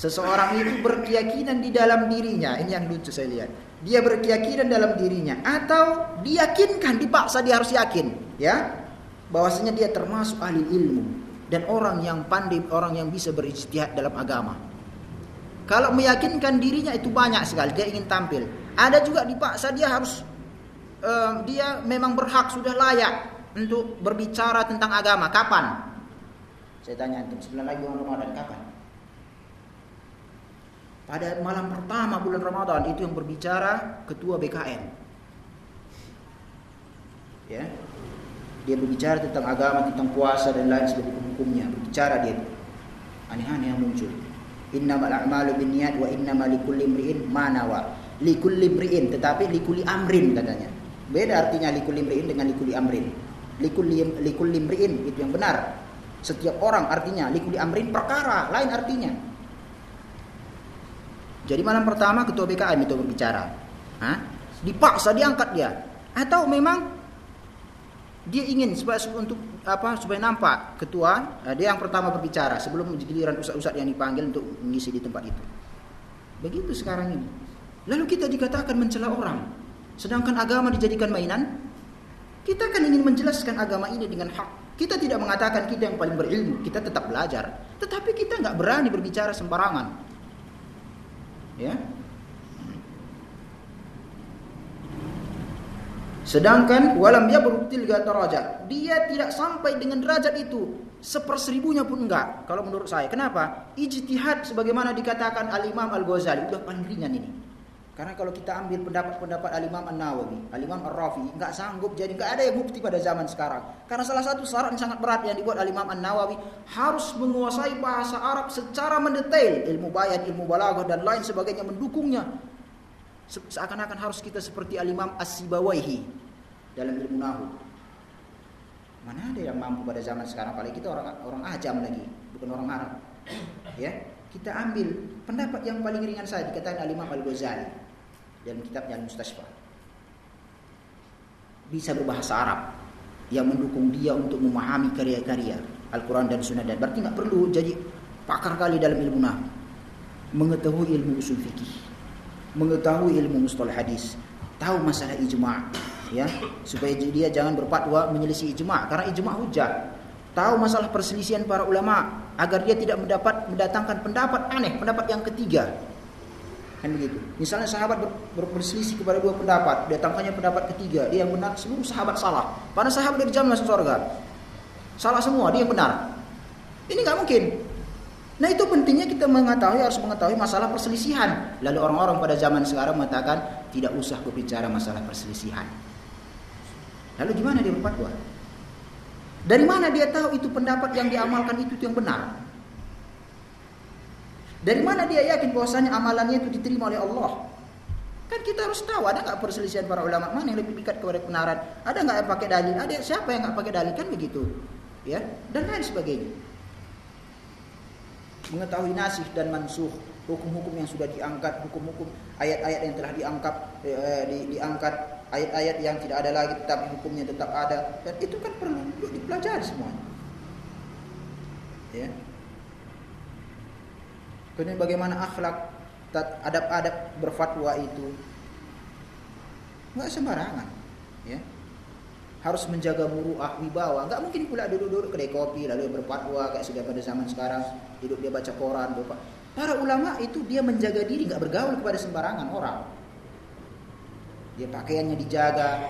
seseorang itu berkeyakinan di dalam dirinya ini yang lucu saya lihat dia berkeyakinan dalam dirinya atau diyakinkan dipaksa dia harus yakin ya bahwasanya dia termasuk ahli ilmu dan orang yang pandai, orang yang bisa berijtihad dalam agama. Kalau meyakinkan dirinya itu banyak sekali, dia ingin tampil. Ada juga dipaksa dia harus uh, dia memang berhak sudah layak untuk berbicara tentang agama. Kapan? Saya tanya antum, sebulan lagi bulan Ramadan kapan? Pada malam pertama bulan Ramadan itu yang berbicara ketua BKN. Ya, dia berbicara tentang agama, tentang puasa dan lain sebagainya hukumnya. Berbicara dia. Aneh-aneh yang muncul. Innamal a'malu binniyat wa innamal likulli imri'in ma nawa. Likulli imri'in tetapi likulli amrin katanya. Beda artinya likul limriin dengan likuli amrin. Likul lim, likul limriin itu yang benar. Setiap orang artinya likuli amrin perkara, lain artinya. Jadi malam pertama ketua BKM itu berbicara. Hah? Dipaksa diangkat dia. Atau memang dia ingin supaya untuk apa supaya nampak ketua eh, dia yang pertama berbicara sebelum giliran usat-usat yang dipanggil untuk mengisi di tempat itu. Begitu sekarang ini. Lalu kita dikatakan mencela orang. Sedangkan agama dijadikan mainan. Kita kan ingin menjelaskan agama ini dengan hak. Kita tidak mengatakan kita yang paling berilmu, kita tetap belajar. Tetapi kita nggak berani berbicara sembarangan. Ya, Sedangkan walam dia beruktil derajat. Dia tidak sampai dengan derajat itu. Seperseribunya pun enggak. Kalau menurut saya. Kenapa? Ijtihad sebagaimana dikatakan Al-Imam Al-Ghazali. Udah paling ringan ini. Karena kalau kita ambil pendapat-pendapat Al-Imam An-Nawawi, Al-Imam Ar-Rafi, enggak sanggup jadi enggak ada yang bukti pada zaman sekarang. Karena salah satu syarat yang sangat berat yang dibuat Al-Imam An-Nawawi harus menguasai bahasa Arab secara mendetail, ilmu bayan, ilmu balaghah dan lain sebagainya mendukungnya seakan-akan harus kita seperti Al-Imam As-Sibawaihi dalam ilmu nahu. Mana ada yang mampu pada zaman sekarang apalagi kita orang orang ajam lagi, bukan orang Arab. Ya, kita ambil pendapat yang paling ringan saja dikatakan Al-Imam Al-Ghazali dalam kitabnya Al-Mustasfa. Bisa berbahasa Arab yang mendukung dia untuk memahami karya-karya Al-Quran dan Sunnah dan berarti nggak perlu jadi pakar kali dalam ilmu nahu mengetahui ilmu usul fikih mengetahui ilmu mustalah hadis, tahu masalah ijma' ya, supaya dia jangan berfatwa menyelisih ijma' karena ijma' hujah. Tahu masalah perselisihan para ulama agar dia tidak mendapat mendatangkan pendapat aneh, pendapat yang ketiga. Kan begitu. Misalnya sahabat ber, ber, berselisih kepada dua pendapat, datangkannya pendapat ketiga, dia yang benar, seluruh sahabat salah. Pada sahabat dari jalan masuk surga. Salah semua, dia yang benar. Ini nggak mungkin. Nah itu pentingnya kita mengetahui harus mengetahui masalah perselisihan. Lalu orang-orang pada zaman sekarang mengatakan tidak usah berbicara masalah perselisihan. Lalu gimana dia berfatwa? Dari mana dia tahu itu pendapat yang diamalkan itu yang benar? Dari mana dia yakin bahwasanya amalannya itu diterima oleh Allah? Kan kita harus tahu ada nggak perselisihan para ulama mana yang lebih dekat kepada kebenaran? Ada nggak yang pakai dalil? Ada siapa yang nggak pakai dalil kan begitu? Ya dan lain sebagainya mengetahui nasih dan mansuh hukum-hukum yang sudah diangkat hukum-hukum ayat-ayat yang telah diangkat eh, di, diangkat ayat-ayat yang tidak ada lagi tetapi hukumnya tetap ada dan itu kan perlu dipelajari semuanya ya kemudian bagaimana akhlak adab-adab berfatwa itu nggak sembarangan ya harus menjaga muruah wibawa. Enggak mungkin pula duduk-duduk kedai kopi lalu berfatwa kayak sudah pada zaman sekarang hidup dia baca koran, bapak. Para ulama itu dia menjaga diri nggak bergaul kepada sembarangan orang. Dia pakaiannya dijaga.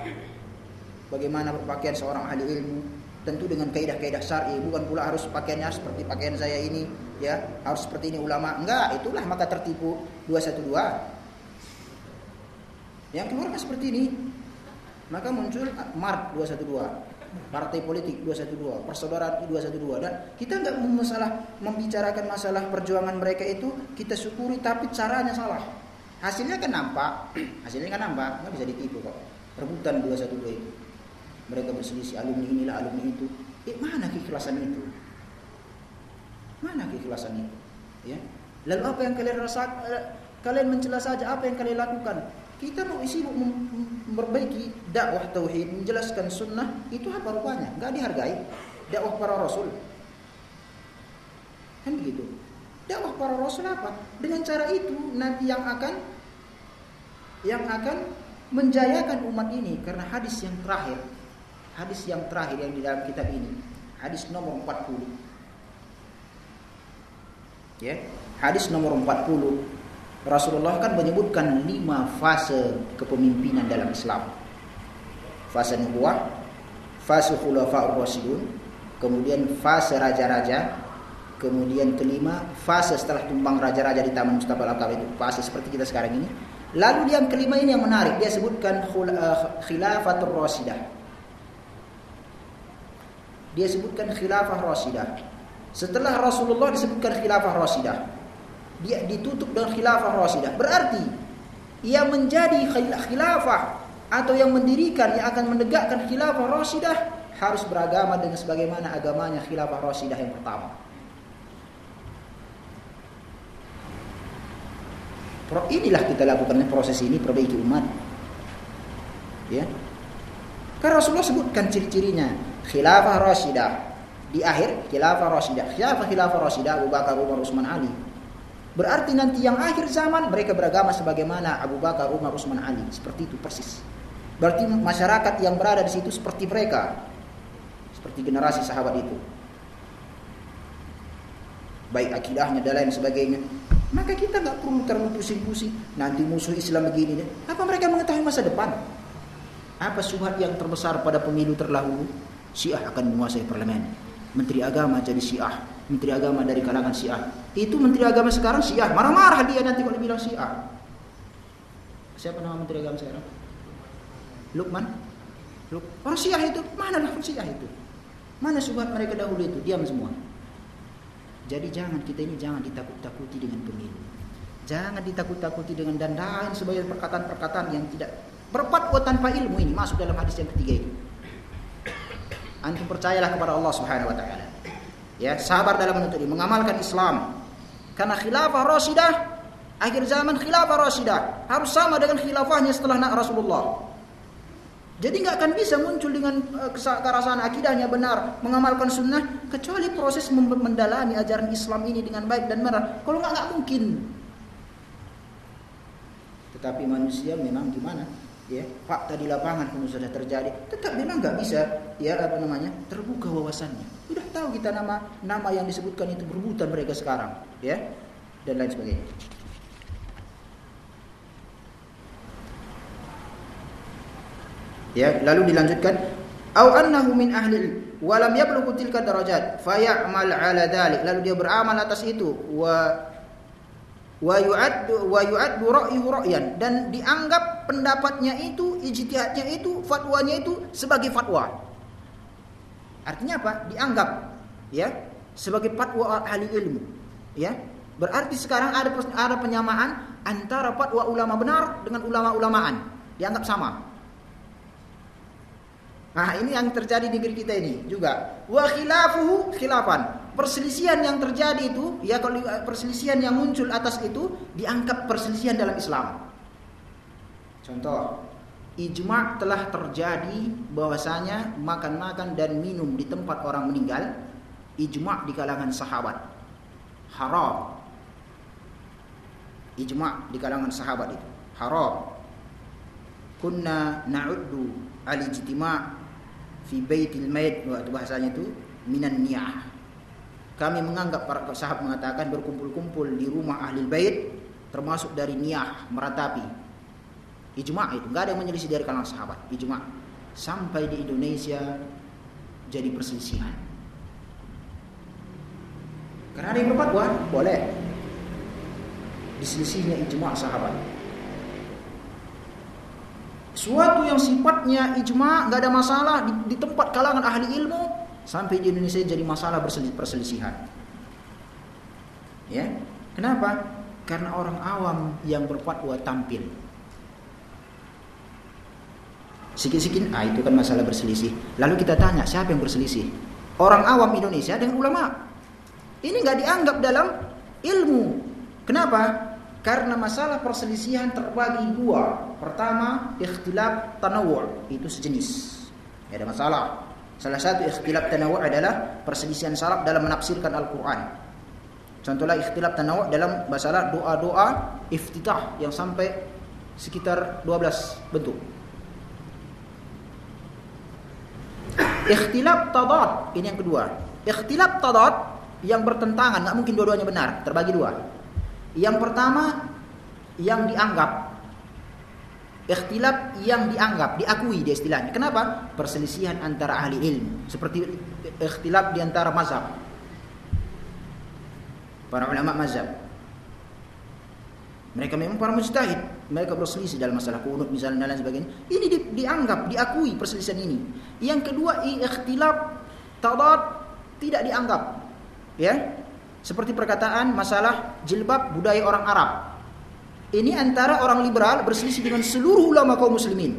Bagaimana berpakaian seorang ahli ilmu? Tentu dengan kaidah-kaidah syar'i, bukan pula harus pakaiannya seperti pakaian saya ini, ya, harus seperti ini ulama. Enggak, itulah maka tertipu. 212. Yang keluar seperti ini, maka muncul MART 212 partai politik 212 persaudaraan 212 dan kita nggak masalah membicarakan masalah perjuangan mereka itu kita syukuri tapi caranya salah. Hasilnya kan nampak. Hasilnya kan nampak. Nggak bisa ditipu kok. Rebutan 212 itu mereka berselisih alumni inilah alumni itu eh mana keikhlasan itu mana keikhlasan itu ya lalu apa yang kalian rasa eh, kalian mencela saja apa yang kalian lakukan kita mau isi memperbaiki dakwah tauhid, menjelaskan sunnah, itu apa rupanya? Enggak dihargai. Dakwah para rasul. Kan begitu. Dakwah para rasul apa? Dengan cara itu nanti yang akan yang akan menjayakan umat ini karena hadis yang terakhir. Hadis yang terakhir yang di dalam kitab ini. Hadis nomor 40. Ya, hadis nomor 40 Rasulullah kan menyebutkan lima fase kepemimpinan dalam Islam. Fase nubuah, fase khulafa'ur rasyidun, kemudian fase raja-raja, kemudian kelima fase setelah tumbang raja-raja di Taman Mustafa al itu fase seperti kita sekarang ini. Lalu yang kelima ini yang menarik, dia sebutkan eh, khilafatul rasidah. Dia sebutkan khilafah rasidah. Setelah Rasulullah disebutkan khilafah rasidah dia ditutup dengan khilafah Rasidah. Berarti ia menjadi khilafah atau yang mendirikan yang akan menegakkan khilafah Rashidah harus beragama dengan sebagaimana agamanya khilafah Rashidah yang pertama. Inilah kita lakukan proses ini perbaiki umat. Ya. Karena Rasulullah sebutkan ciri-cirinya khilafah Rashidah di akhir khilafah Rashidah. Khilafah khilafah Rashidah Abu Bakar, Umar, Utsman, Ali. Berarti nanti yang akhir zaman mereka beragama sebagaimana Abu Bakar, Umar, Utsman, Ali. Seperti itu persis. Berarti masyarakat yang berada di situ seperti mereka. Seperti generasi sahabat itu. Baik akidahnya dan lain sebagainya. Maka kita nggak perlu terlalu pusing-pusing. Nanti musuh Islam begini. Apa mereka mengetahui masa depan? Apa subhat yang terbesar pada pemilu terlahulu? Syiah akan menguasai parlemen. Menteri agama jadi Syiah. Menteri agama dari kalangan Syiah. Itu menteri agama sekarang Syiah. Marah-marah dia nanti kalau bilang Syiah. Siapa nama menteri agama sekarang? Lukman? Luk Orang Syiah itu, mana lah Syiah itu? Mana subhat mereka dahulu itu? Diam semua. Jadi jangan kita ini jangan ditakut-takuti dengan pemilu. Jangan ditakut-takuti dengan dan lain sebagai perkataan-perkataan yang tidak berfatwa tanpa ilmu ini masuk dalam hadis yang ketiga itu. Antum percayalah kepada Allah Subhanahu wa taala. Ya, sabar dalam menuntut ilmu, mengamalkan Islam. Karena khilafah Rasyidah akhir zaman khilafah Rasyidah harus sama dengan khilafahnya setelah Rasulullah. Jadi nggak akan bisa muncul dengan uh, kerasaan akidahnya benar, mengamalkan sunnah, kecuali proses mendalami ajaran Islam ini dengan baik dan benar. Kalau nggak nggak mungkin. Tetapi manusia memang gimana? Ya, fakta di lapangan pun sudah terjadi, tetap memang nggak bisa ya apa namanya terbuka wawasannya. Sudah tahu kita nama nama yang disebutkan itu berebutan mereka sekarang, ya dan lain sebagainya. Ya, lalu dilanjutkan au annahu min ahli wa lam yablughu tilka darajat fay'mal 'ala dhalik. Lalu dia beramal atas itu wa wa yu'addu wa yu'addu dan dianggap pendapatnya itu ijtihadnya itu fatwanya itu sebagai fatwa. Artinya apa? Dianggap ya sebagai fatwa ahli ilmu. Ya. Berarti sekarang ada ada penyamaan antara fatwa ulama benar dengan ulama-ulamaan. Dianggap sama. Nah, ini yang terjadi di negeri kita ini juga. Wa khilafuhu khilafan. Perselisihan yang terjadi itu, ya kalau perselisihan yang muncul atas itu dianggap perselisihan dalam Islam. Contoh, ijma telah terjadi bahwasanya makan-makan dan minum di tempat orang meninggal ijma di kalangan sahabat haram. Ijma di kalangan sahabat itu haram. Kunna na'uddu al-ijtima' fi baitil mayit bahasanya itu minan niyah. Kami menganggap para sahabat mengatakan berkumpul-kumpul di rumah ahli bait termasuk dari niyah meratapi. Ijma itu enggak ada yang menyelisih dari kalangan sahabat. Ijma sampai di Indonesia jadi perselisihan. Karena ada yang berfatwa boleh diselisihnya ijma sahabat. Suatu yang sifatnya ijma nggak ada masalah di, di tempat kalangan ahli ilmu sampai di Indonesia jadi masalah perselisihan. Ya, kenapa? Karena orang awam yang berfatwa tampil. Sikit-sikit, ah itu kan masalah berselisih. Lalu kita tanya siapa yang berselisih? Orang awam Indonesia dengan ulama. Ini nggak dianggap dalam ilmu. Kenapa? Karena masalah perselisihan terbagi dua. Pertama, ikhtilaf tanawu' itu sejenis. Ya ada masalah. Salah satu ikhtilaf tanawu' adalah perselisihan salaf dalam menafsirkan Al-Qur'an. Contohnya ikhtilaf tanawu' dalam masalah doa-doa iftitah yang sampai sekitar 12 bentuk. Ikhtilaf tadad, ini yang kedua. Ikhtilaf tadad yang bertentangan, nggak mungkin dua-duanya benar, terbagi dua. Yang pertama yang dianggap ikhtilaf yang dianggap diakui di istilahnya. Kenapa? Perselisihan antara ahli ilmu seperti ikhtilaf di antara mazhab. Para ulama mazhab. Mereka memang para mujtahid, mereka berselisih dalam masalah kunut misalnya dan sebagainya. Ini di, dianggap diakui perselisihan ini. Yang kedua ikhtilaf tadad tidak dianggap. Ya, seperti perkataan masalah jilbab budaya orang Arab. Ini antara orang liberal berselisih dengan seluruh ulama kaum muslimin.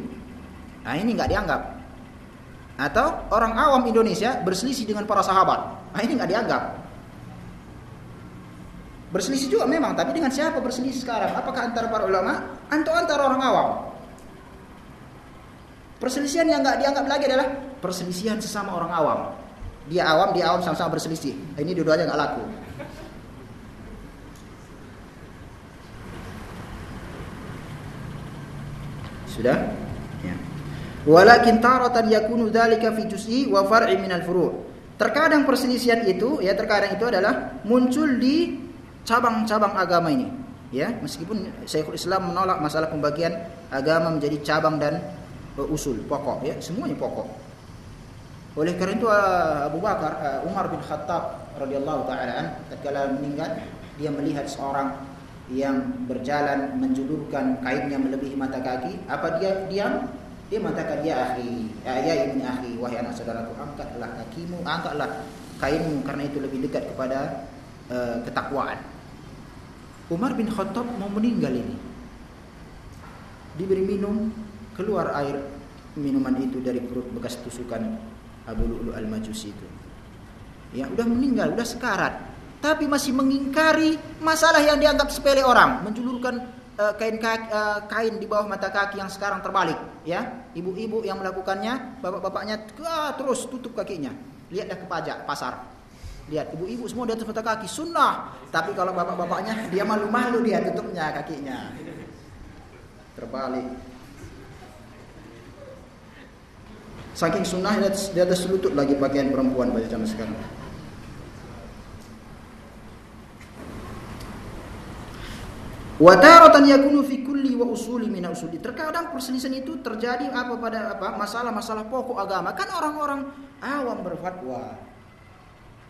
Nah ini nggak dianggap. Atau orang awam Indonesia berselisih dengan para sahabat. Nah ini nggak dianggap. Berselisih juga memang, tapi dengan siapa berselisih sekarang? Apakah antara para ulama atau antara orang awam? Perselisihan yang nggak dianggap lagi adalah perselisihan sesama orang awam. Dia awam, dia awam sama-sama berselisih. Ini dua-duanya nggak laku. Sudah? Ya. Walakin taratan yakunu dzalika fi juz'i wa far'i min al-furu'. Terkadang perselisihan itu ya terkadang itu adalah muncul di cabang-cabang agama ini. Ya, meskipun Syekhul Islam menolak masalah pembagian agama menjadi cabang dan uh, usul, pokok ya, semuanya pokok. Oleh karena itu uh, Abu Bakar uh, Umar bin Khattab radhiyallahu taala tatkala meninggal dia melihat seorang yang berjalan menjulurkan kainnya melebihi mata kaki, apa dia diam? Dia mengatakan ya akhi, ya, ya ibni akhi, wahai anak saudaraku, angkatlah kakimu, angkatlah kainmu karena itu lebih dekat kepada uh, ketakwaan. Umar bin Khattab mau meninggal ini. Diberi minum, keluar air minuman itu dari perut bekas tusukan Abu Lu'lu al-Majusi itu. Ya, udah meninggal, udah sekarat tapi masih mengingkari masalah yang dianggap sepele orang, menjulurkan uh, kain uh, kain di bawah mata kaki yang sekarang terbalik, ya. Ibu-ibu yang melakukannya, bapak-bapaknya uh, terus tutup kakinya. Lihatlah ke pajak pasar. Lihat ibu-ibu semua di atas mata kaki sunnah, tapi kalau bapak-bapaknya dia malu-malu dia tutupnya kakinya. Terbalik. Saking sunnah di atas lutut lagi pakaian perempuan pada zaman sekarang. Wa taratan yakunu fi kulli wa usuli min usuli. Terkadang perselisihan itu terjadi apa pada apa? Masalah-masalah pokok agama. Kan orang-orang awam berfatwa.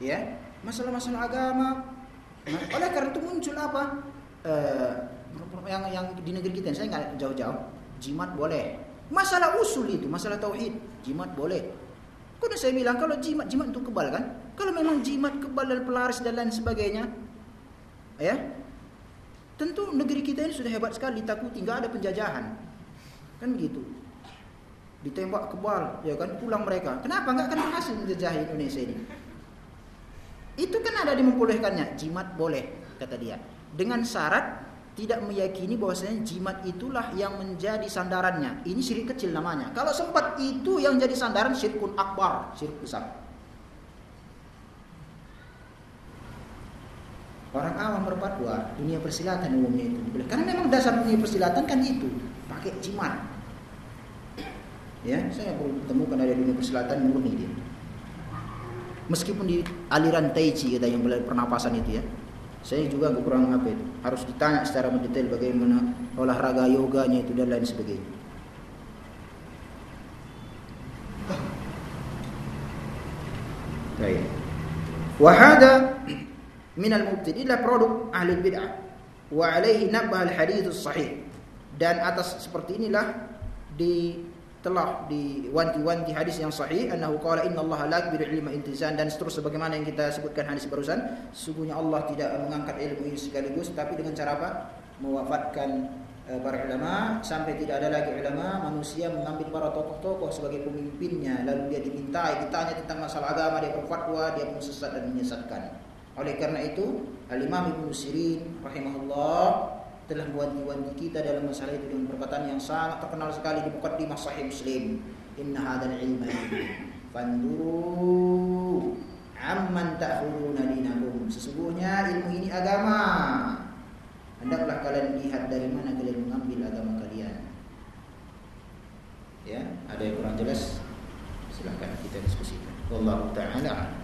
Ya, masalah-masalah agama. Nah, oleh karena itu muncul apa? Eh, yang yang di negeri kita saya nggak jauh-jauh. Jimat boleh. Masalah usul itu, masalah tauhid, jimat boleh. Kau saya bilang kalau jimat jimat itu kebal kan? Kalau memang jimat kebal dan pelaris dan lain sebagainya, ya Tentu negeri kita ini sudah hebat sekali ditakuti, nggak ada penjajahan. Kan begitu. Ditembak kebal, ya kan pulang mereka. Kenapa nggak akan berhasil menjajahi Indonesia ini? Itu kan ada membolehkannya, jimat boleh kata dia. Dengan syarat tidak meyakini bahwasanya jimat itulah yang menjadi sandarannya. Ini syirik kecil namanya. Kalau sempat itu yang jadi sandaran syirkun akbar, syirik besar. Orang awam berfatwa dunia persilatan umumnya itu diboleh. Karena memang dasar dunia persilatan kan itu pakai jimat. Ya, saya temukan ada dunia persilatan murni dia. Meskipun di aliran Tai Chi kita yang belajar pernapasan itu ya. Saya juga kurang apa itu. Harus ditanya secara mendetail bagaimana olahraga yoganya itu dan lain sebagainya. Baik. Wahada minal mubtadi'ah produk ahli bid'ah. Wa alaihi nabah al hadits sahih dan atas seperti inilah di telah diwanti-wanti hadis yang sahih annahu qala Allah la yakbiru ilma intizan dan seterusnya sebagaimana yang kita sebutkan hadis barusan sesungguhnya Allah tidak mengangkat ilmu ini sekaligus tapi dengan cara apa? Mewafatkan eh, para ulama sampai tidak ada lagi ulama manusia mengambil para tokoh-tokoh sebagai pemimpinnya lalu dia dimintai ditanya tentang masalah agama dia berfatwa dia pun sesat dan menyesatkan oleh karena itu, Al-Imam Ibnu Sirin rahimahullah telah mewanti-wanti kita dalam masalah itu dengan perkataan yang sangat terkenal sekali di mukaddimah Sahih Muslim. Inna hadzal ilma fanduru amman ta'khuduna dinakum. Sesungguhnya ilmu ini agama. Hendaklah kalian lihat dari mana kalian mengambil agama kalian. Ya, ada yang kurang jelas? Silahkan kita diskusikan. Wallahu taala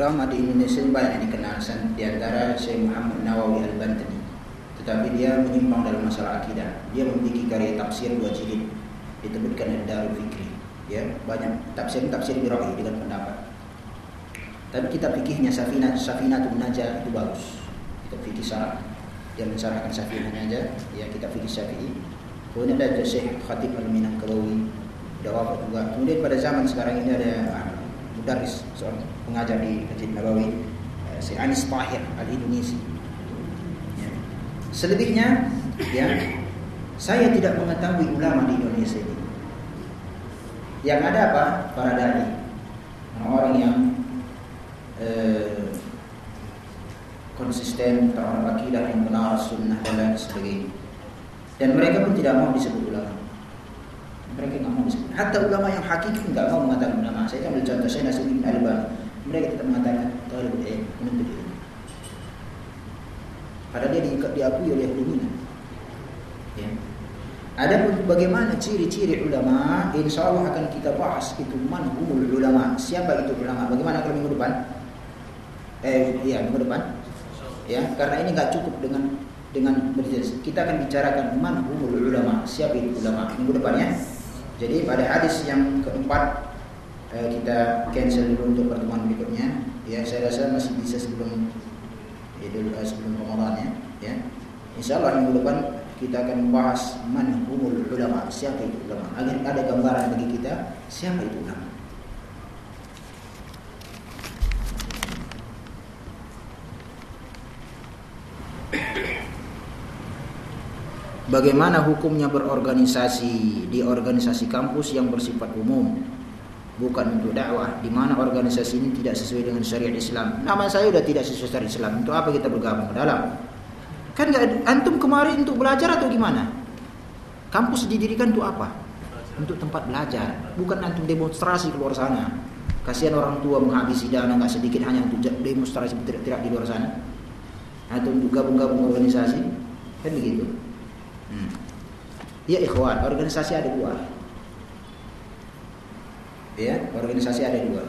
ulama di Indonesia banyak yang dikenal di antara Syekh Muhammad Nawawi Al-Bantani. Tetapi dia menyimpang dalam masalah akidah. Dia memiliki karya tafsir dua jilid diterbitkan oleh Darul Fikri. Ya, banyak tafsir tafsir birahi dengan pendapat. Tapi kitab fikihnya Safina Safinatul Najah itu bagus. Kitab fikih syarah dia mensyarahkan Syafi'i aja ya kitab fikih Syafi'i. Kemudian ada Syekh Khatib Al-Minangkawi sudah wafat juga. Kemudian pada zaman sekarang ini ada ah, mudaris seorang pengajar di Masjid Nabawi uh, si Anis Tahir al-Indonesi. Ya. Selebihnya ya saya tidak mengetahui ulama di Indonesia ini. Yang ada apa? Para dai. Orang-orang yang eh, konsisten terhadap akidah yang benar, sunnah dan lain sebagainya. Dan mereka pun tidak mau disebut ulama. Mereka nggak mau disebut. Hatta ulama yang hakiki nggak mau mengatakan ulama. Saya ambil contoh saya Nasiruddin Albani. Mereka tetap mengatakan talibul ilm, penuntut ilmu. Padahal dia di, diakui oleh dominan. Ya. Ada bagaimana ciri-ciri ulama, insya Allah akan kita bahas itu manhumul ulama. Siapa itu ulama? Bagaimana kalau minggu depan? Eh, iya minggu depan. Ya, karena ini nggak cukup dengan dengan berjelas. Kita akan bicarakan manhumul ulama. Siapa itu ulama? Minggu depannya. Jadi pada hadis yang keempat eh, kita cancel dulu untuk pertemuan berikutnya. Ya, saya rasa masih bisa sebelum idul eh, sebelum Ramadan ya. ya. Insya Allah minggu depan kita akan membahas manhumul ulama. Siapa itu ulama? Agar ada gambaran bagi kita siapa itu ulama. Bagaimana hukumnya berorganisasi di organisasi kampus yang bersifat umum bukan untuk dakwah di mana organisasi ini tidak sesuai dengan syariat Islam. Nama saya sudah tidak sesuai syariat Islam. Untuk apa kita bergabung ke dalam? Kan gak, antum kemarin untuk belajar atau gimana? Kampus didirikan untuk apa? Untuk tempat belajar, bukan antum demonstrasi keluar sana. Kasihan orang tua menghabisi dana nggak sedikit hanya untuk demonstrasi tidak-tidak di luar sana. Untuk gabung-gabung organisasi, kan begitu. Hmm. Ya ikhwan, organisasi ada dua. Ya, organisasi ada dua.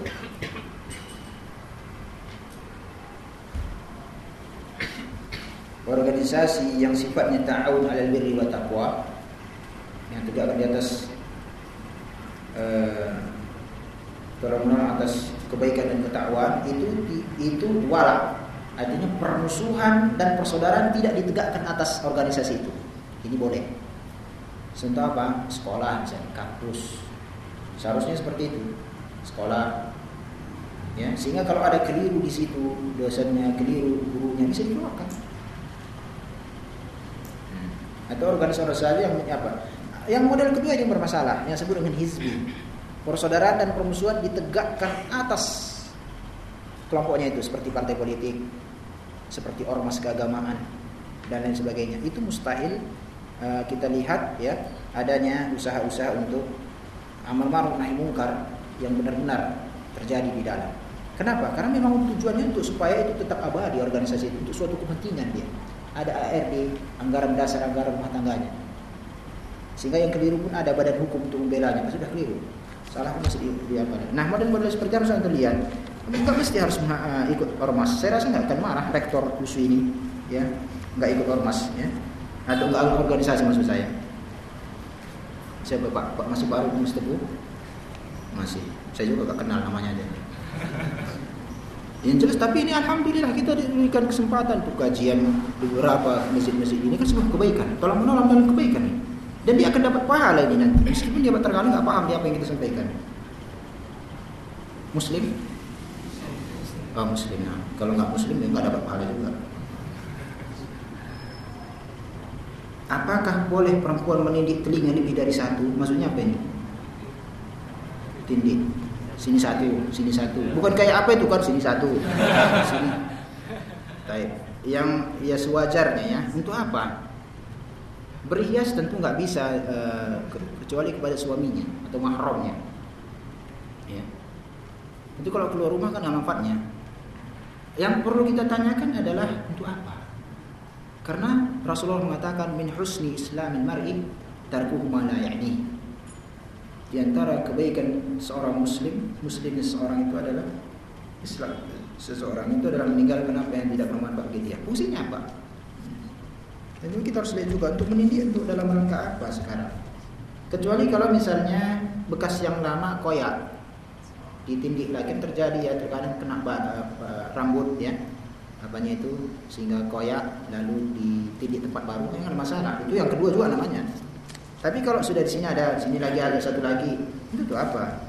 Organisasi yang sifatnya ta'awun 'alal birri wa taqwa yang tegakkan di atas uh, atas kebaikan dan ketakwaan itu itu wala artinya permusuhan dan persaudaraan tidak ditegakkan atas organisasi itu ini boleh. Contoh apa? Sekolah, misalnya kampus. Seharusnya seperti itu. Sekolah, ya sehingga kalau ada keliru di situ dosennya keliru gurunya bisa dikeluarkan hmm. atau organisasi yang apa yang model kedua yang bermasalah yang disebut dengan hizbi persaudaraan dan permusuhan ditegakkan atas kelompoknya itu seperti partai politik seperti ormas keagamaan dan lain sebagainya itu mustahil Eh, kita lihat ya adanya usaha-usaha untuk amal ma'ruf nahi mungkar yang benar-benar terjadi di dalam. Kenapa? Karena memang tujuannya untuk supaya itu tetap abadi organisasi itu untuk suatu kepentingan dia. Ada ARD, anggaran dasar anggaran rumah tangganya. Sehingga yang keliru pun ada badan hukum untuk membelanya, sudah keliru. Salah masih di, di apa? Nah, model-model seperti apa yang terlihat? Enggak mesti harus uh, ikut ormas. Saya rasa nggak akan marah rektor USU ini, ya, nggak ikut ormas, ya atau enggak organisasi maksud saya. Siapa pak pak masih baru Mustafa masih. Saya juga gak kenal namanya aja yang jelas tapi ini alhamdulillah kita diberikan kesempatan untuk kajian beberapa masjid-masjid ini kan sebuah kebaikan. Tolong menolong dalam kebaikan dan dia akan dapat pahala ini nanti. Meskipun dia terkadang nggak paham dia apa yang kita sampaikan. Muslim? Oh muslim nah. kalau nggak muslim dia nggak dapat pahala juga Apakah boleh perempuan menindik telinga lebih dari satu? Maksudnya apa ini? Tindik. Sini satu, sini satu. Bukan kayak apa itu kan? Sini satu. Sini. Baik. Yang ya sewajarnya ya. Untuk apa? Berhias tentu nggak bisa uh, kecuali kepada suaminya atau mahramnya. Ya. Itu kalau keluar rumah kan manfaatnya. Yang perlu kita tanyakan adalah untuk apa? Karena Rasulullah mengatakan min husni islamil mar'i tarkuhu ma la ya'ni. Di antara kebaikan seorang muslim, muslimnya seorang itu adalah Islam. seseorang itu adalah meninggal karena apa yang tidak bermanfaat bagi dia. Fungsinya apa? Dan kita harus lihat juga untuk mendidik untuk dalam rangka apa sekarang. Kecuali kalau misalnya bekas yang lama koyak, ditindik lagi terjadi ya terkadang kena rambut ya apanya itu sehingga koyak lalu ditindik tempat baru. Yang ada masalah. Itu yang kedua juga namanya. Tapi kalau sudah di sini ada sini lagi ada satu lagi itu tuh apa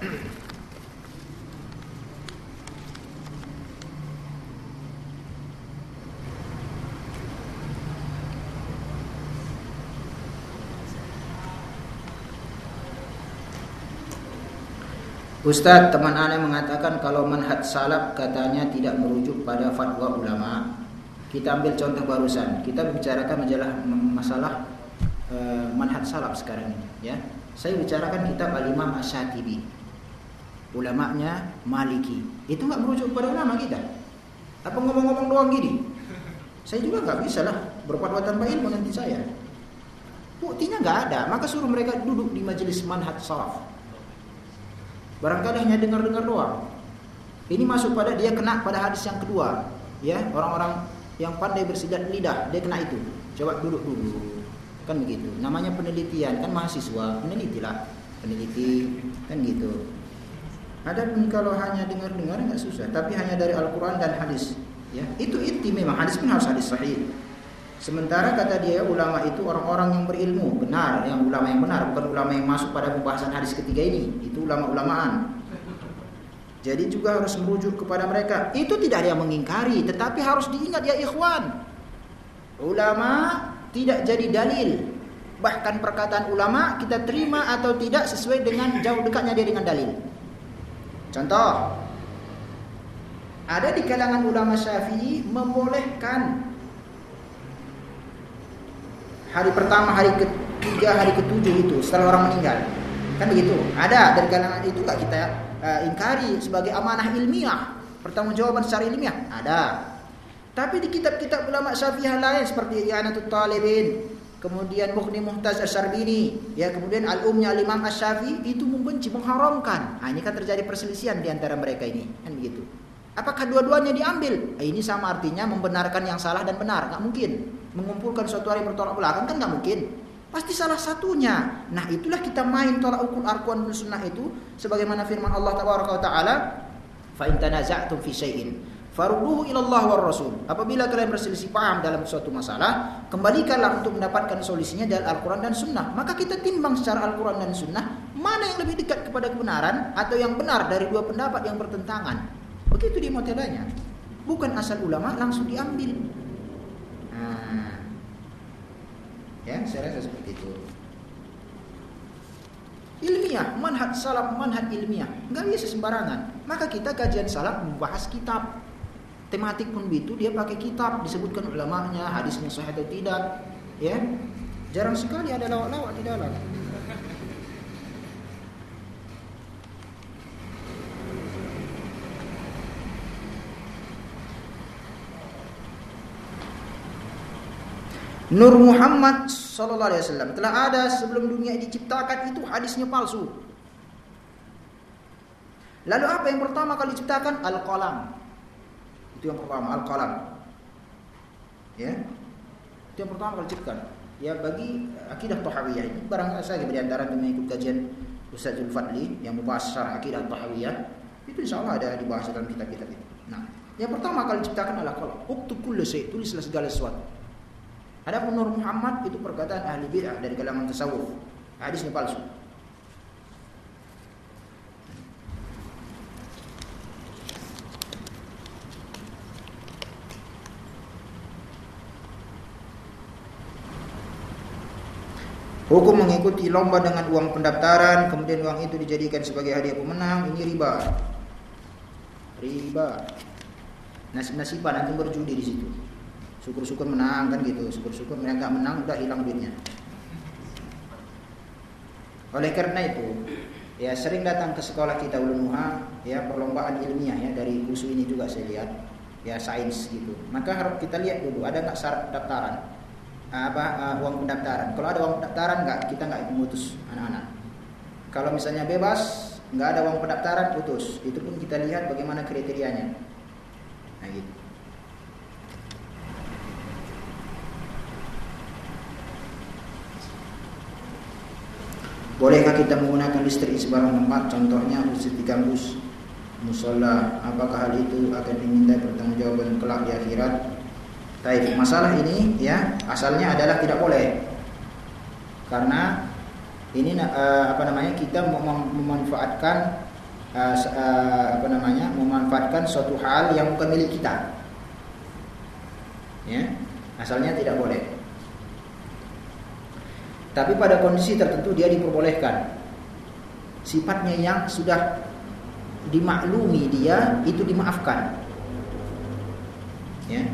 Ustadz, teman aneh mengatakan kalau manhaj salaf katanya tidak merujuk pada fatwa ulama. Kita ambil contoh barusan. Kita bicarakan masalah masalah uh, manhaj salaf sekarang ini, ya. Saya bicarakan kitab Al-Imam Asy-Syatibi. Ulamanya Maliki. Itu nggak merujuk pada ulama kita. Apa ngomong-ngomong doang gini? Saya juga nggak bisa lah berfatwa tanpa ilmu nanti saya. Buktinya nggak ada, maka suruh mereka duduk di majelis manhaj salaf Barangkali hanya dengar-dengar doang. Ini masuk pada dia kena pada hadis yang kedua, ya orang-orang yang pandai bersilat lidah dia kena itu. Coba duduk dulu, kan begitu. Namanya penelitian kan mahasiswa penelitilah, peneliti kan gitu. Ada pun kalau hanya dengar-dengar nggak susah, tapi hanya dari Al-Quran dan hadis, ya itu inti memang hadis pun harus hadis sahih. Sementara kata dia ulama itu orang-orang yang berilmu, benar, yang ulama yang benar, bukan ulama yang masuk pada pembahasan hadis ketiga ini. Itu ulama-ulamaan. Jadi juga harus merujuk kepada mereka. Itu tidak ada yang mengingkari, tetapi harus diingat ya ikhwan. Ulama tidak jadi dalil. Bahkan perkataan ulama kita terima atau tidak sesuai dengan jauh dekatnya dia dengan dalil. Contoh, ada di kalangan ulama Syafi'i membolehkan hari pertama, hari ketiga, hari ketujuh itu setelah orang meninggal. Kan begitu. Ada dari kalangan itu gak kita uh, ingkari sebagai amanah ilmiah, pertanggungjawaban secara ilmiah. Ada. Tapi di kitab-kitab ulama Syafi'ah lain seperti I'anatul Talibin, kemudian Mughni Muhtaz Asy-Syarbini, ya kemudian Al-Umnya Al-Imam Asy-Syafi'i itu membenci, mengharamkan. Nah, ini kan terjadi perselisihan di antara mereka ini, kan begitu. Apakah dua-duanya diambil? Nah, ini sama artinya membenarkan yang salah dan benar, nggak mungkin mengumpulkan suatu hari bertolak belakang kan nggak mungkin. Pasti salah satunya. Nah, itulah kita main tolak ukur arkuan sunnah itu sebagaimana firman Allah taala, "Fa in tanaza'tum fi syai'in farudduhu ila Allah war Rasul." Apabila kalian berselisih paham dalam suatu masalah, kembalikanlah untuk mendapatkan solusinya dari Al-Qur'an dan Sunnah. Maka kita timbang secara Al-Qur'an dan Sunnah mana yang lebih dekat kepada kebenaran atau yang benar dari dua pendapat yang bertentangan. Begitu dia modelnya. Bukan asal ulama langsung diambil. Nah, ya saya rasa seperti itu. Ilmiah, manhaj salaf, manhaj ilmiah, nggak bisa sembarangan. Maka kita kajian salaf membahas kitab. Tematik pun begitu, dia pakai kitab, disebutkan ulamanya, hadisnya sahih atau tidak, ya. Jarang sekali ada lawak-lawak di dalam. Nur Muhammad sallallahu alaihi wasallam telah ada sebelum dunia diciptakan itu hadisnya palsu. Lalu apa yang pertama kali diciptakan? Al-qalam. Itu yang pertama, al-qalam. Ya. Itu yang pertama kali diciptakan. Ya bagi akidah Tahawiyah ini barang saja di antara yang mengikut kajian Ustaz Zulfadli yang membahas secara akidah Tahawiyah itu insyaallah ada dibahas dalam kitab-kitab itu. Nah, yang pertama kali diciptakan adalah qalam. Uktub kullu tulislah segala sesuatu. Ada Nur Muhammad itu perkataan ahli bid'ah dari kalangan tasawuf. Hadisnya palsu. Hukum mengikuti lomba dengan uang pendaftaran, kemudian uang itu dijadikan sebagai hadiah pemenang, ini riba. Riba. Nasib-nasiban nanti berjudi di situ syukur-syukur menang kan gitu. Syukur-syukur mereka nggak menang udah hilang duitnya. Oleh karena itu ya sering datang ke sekolah kita Ulunuha ya perlombaan ilmiah ya dari USU ini juga saya lihat ya sains gitu. Maka harus kita lihat dulu ada nggak syarat pendaftaran? Apa uh, uang pendaftaran? Kalau ada uang pendaftaran nggak kita nggak memutus anak-anak. Kalau misalnya bebas nggak ada uang pendaftaran putus. Itu pun kita lihat bagaimana kriterianya. Nah, gitu. Bolehkah kita menggunakan listrik sebarang tempat? Contohnya khusus di kampus, musola. Apakah hal itu akan diminta pertanggungjawaban kelak di akhirat? Tapi masalah ini ya asalnya adalah tidak boleh karena ini uh, apa namanya kita mem memanfaatkan uh, uh, apa namanya memanfaatkan suatu hal yang bukan milik kita ya asalnya tidak boleh tapi pada kondisi tertentu dia diperbolehkan. Sifatnya yang sudah dimaklumi dia itu dimaafkan. Ya.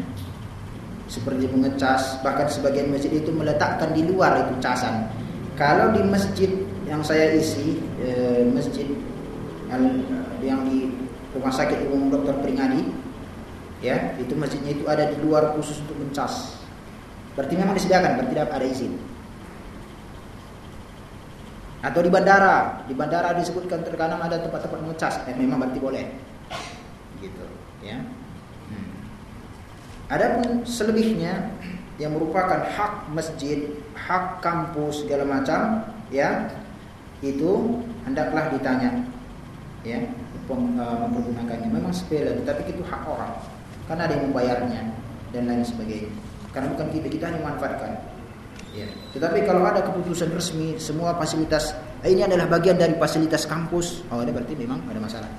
Seperti mengecas, bahkan sebagian masjid itu meletakkan di luar itu casan. Kalau di masjid yang saya isi, eh, masjid yang di rumah sakit umum Dr. Pringadi, ya, itu masjidnya itu ada di luar khusus untuk mencas. Berarti memang disediakan, berarti tidak ada izin atau di bandara. Di bandara disebutkan terkadang ada tempat-tempat ngecas. Eh, memang berarti boleh. Gitu ya. Hmm. adapun selebihnya yang merupakan hak masjid hak kampus segala macam ya itu hendaklah ditanya ya eh, mempergunakannya. Memang sepele tetapi itu hak orang. Karena ada yang membayarnya dan lain sebagainya. Karena bukan kita kita hanya manfaatkan Ya. Tetapi kalau ada keputusan resmi semua fasilitas eh, ini adalah bagian dari fasilitas kampus, oh ini berarti memang ada masalah.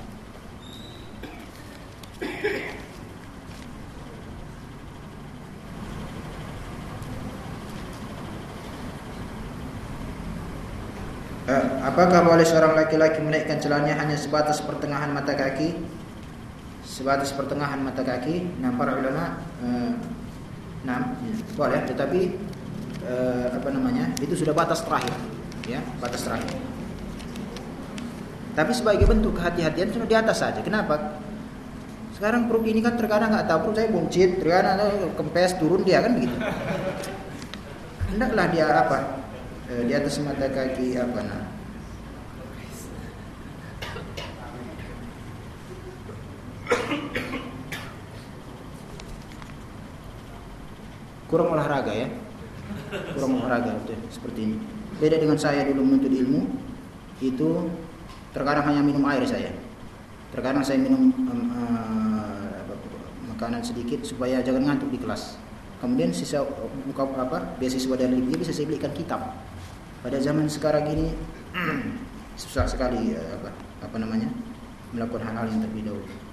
Eh, apakah boleh seorang laki-laki menaikkan celananya hanya sebatas pertengahan mata kaki? Sebatas pertengahan mata kaki. Nah, para ulama eh, nah, boleh, tetapi eh, apa namanya itu sudah batas terakhir ya batas terakhir. Tapi sebagai bentuk kehati-hatian cuma di atas saja. Kenapa? Sekarang perut ini kan terkadang nggak tahu perut saya buncit terkadang kempes turun dia kan begitu. Hendaklah dia apa? Eh, di atas mata kaki apa nah? Kurang olahraga ya kurang olahraga seperti ini. Beda dengan saya dulu menuntut ilmu, itu terkadang hanya minum air saya. Terkadang saya minum um, uh, makanan sedikit supaya jangan ngantuk di kelas. Kemudian sisa muka apa beasiswa dari LIPI bisa saya belikan kitab. Pada zaman sekarang ini susah sekali uh, apa apa namanya melakukan hal-hal yang terlebih dahulu.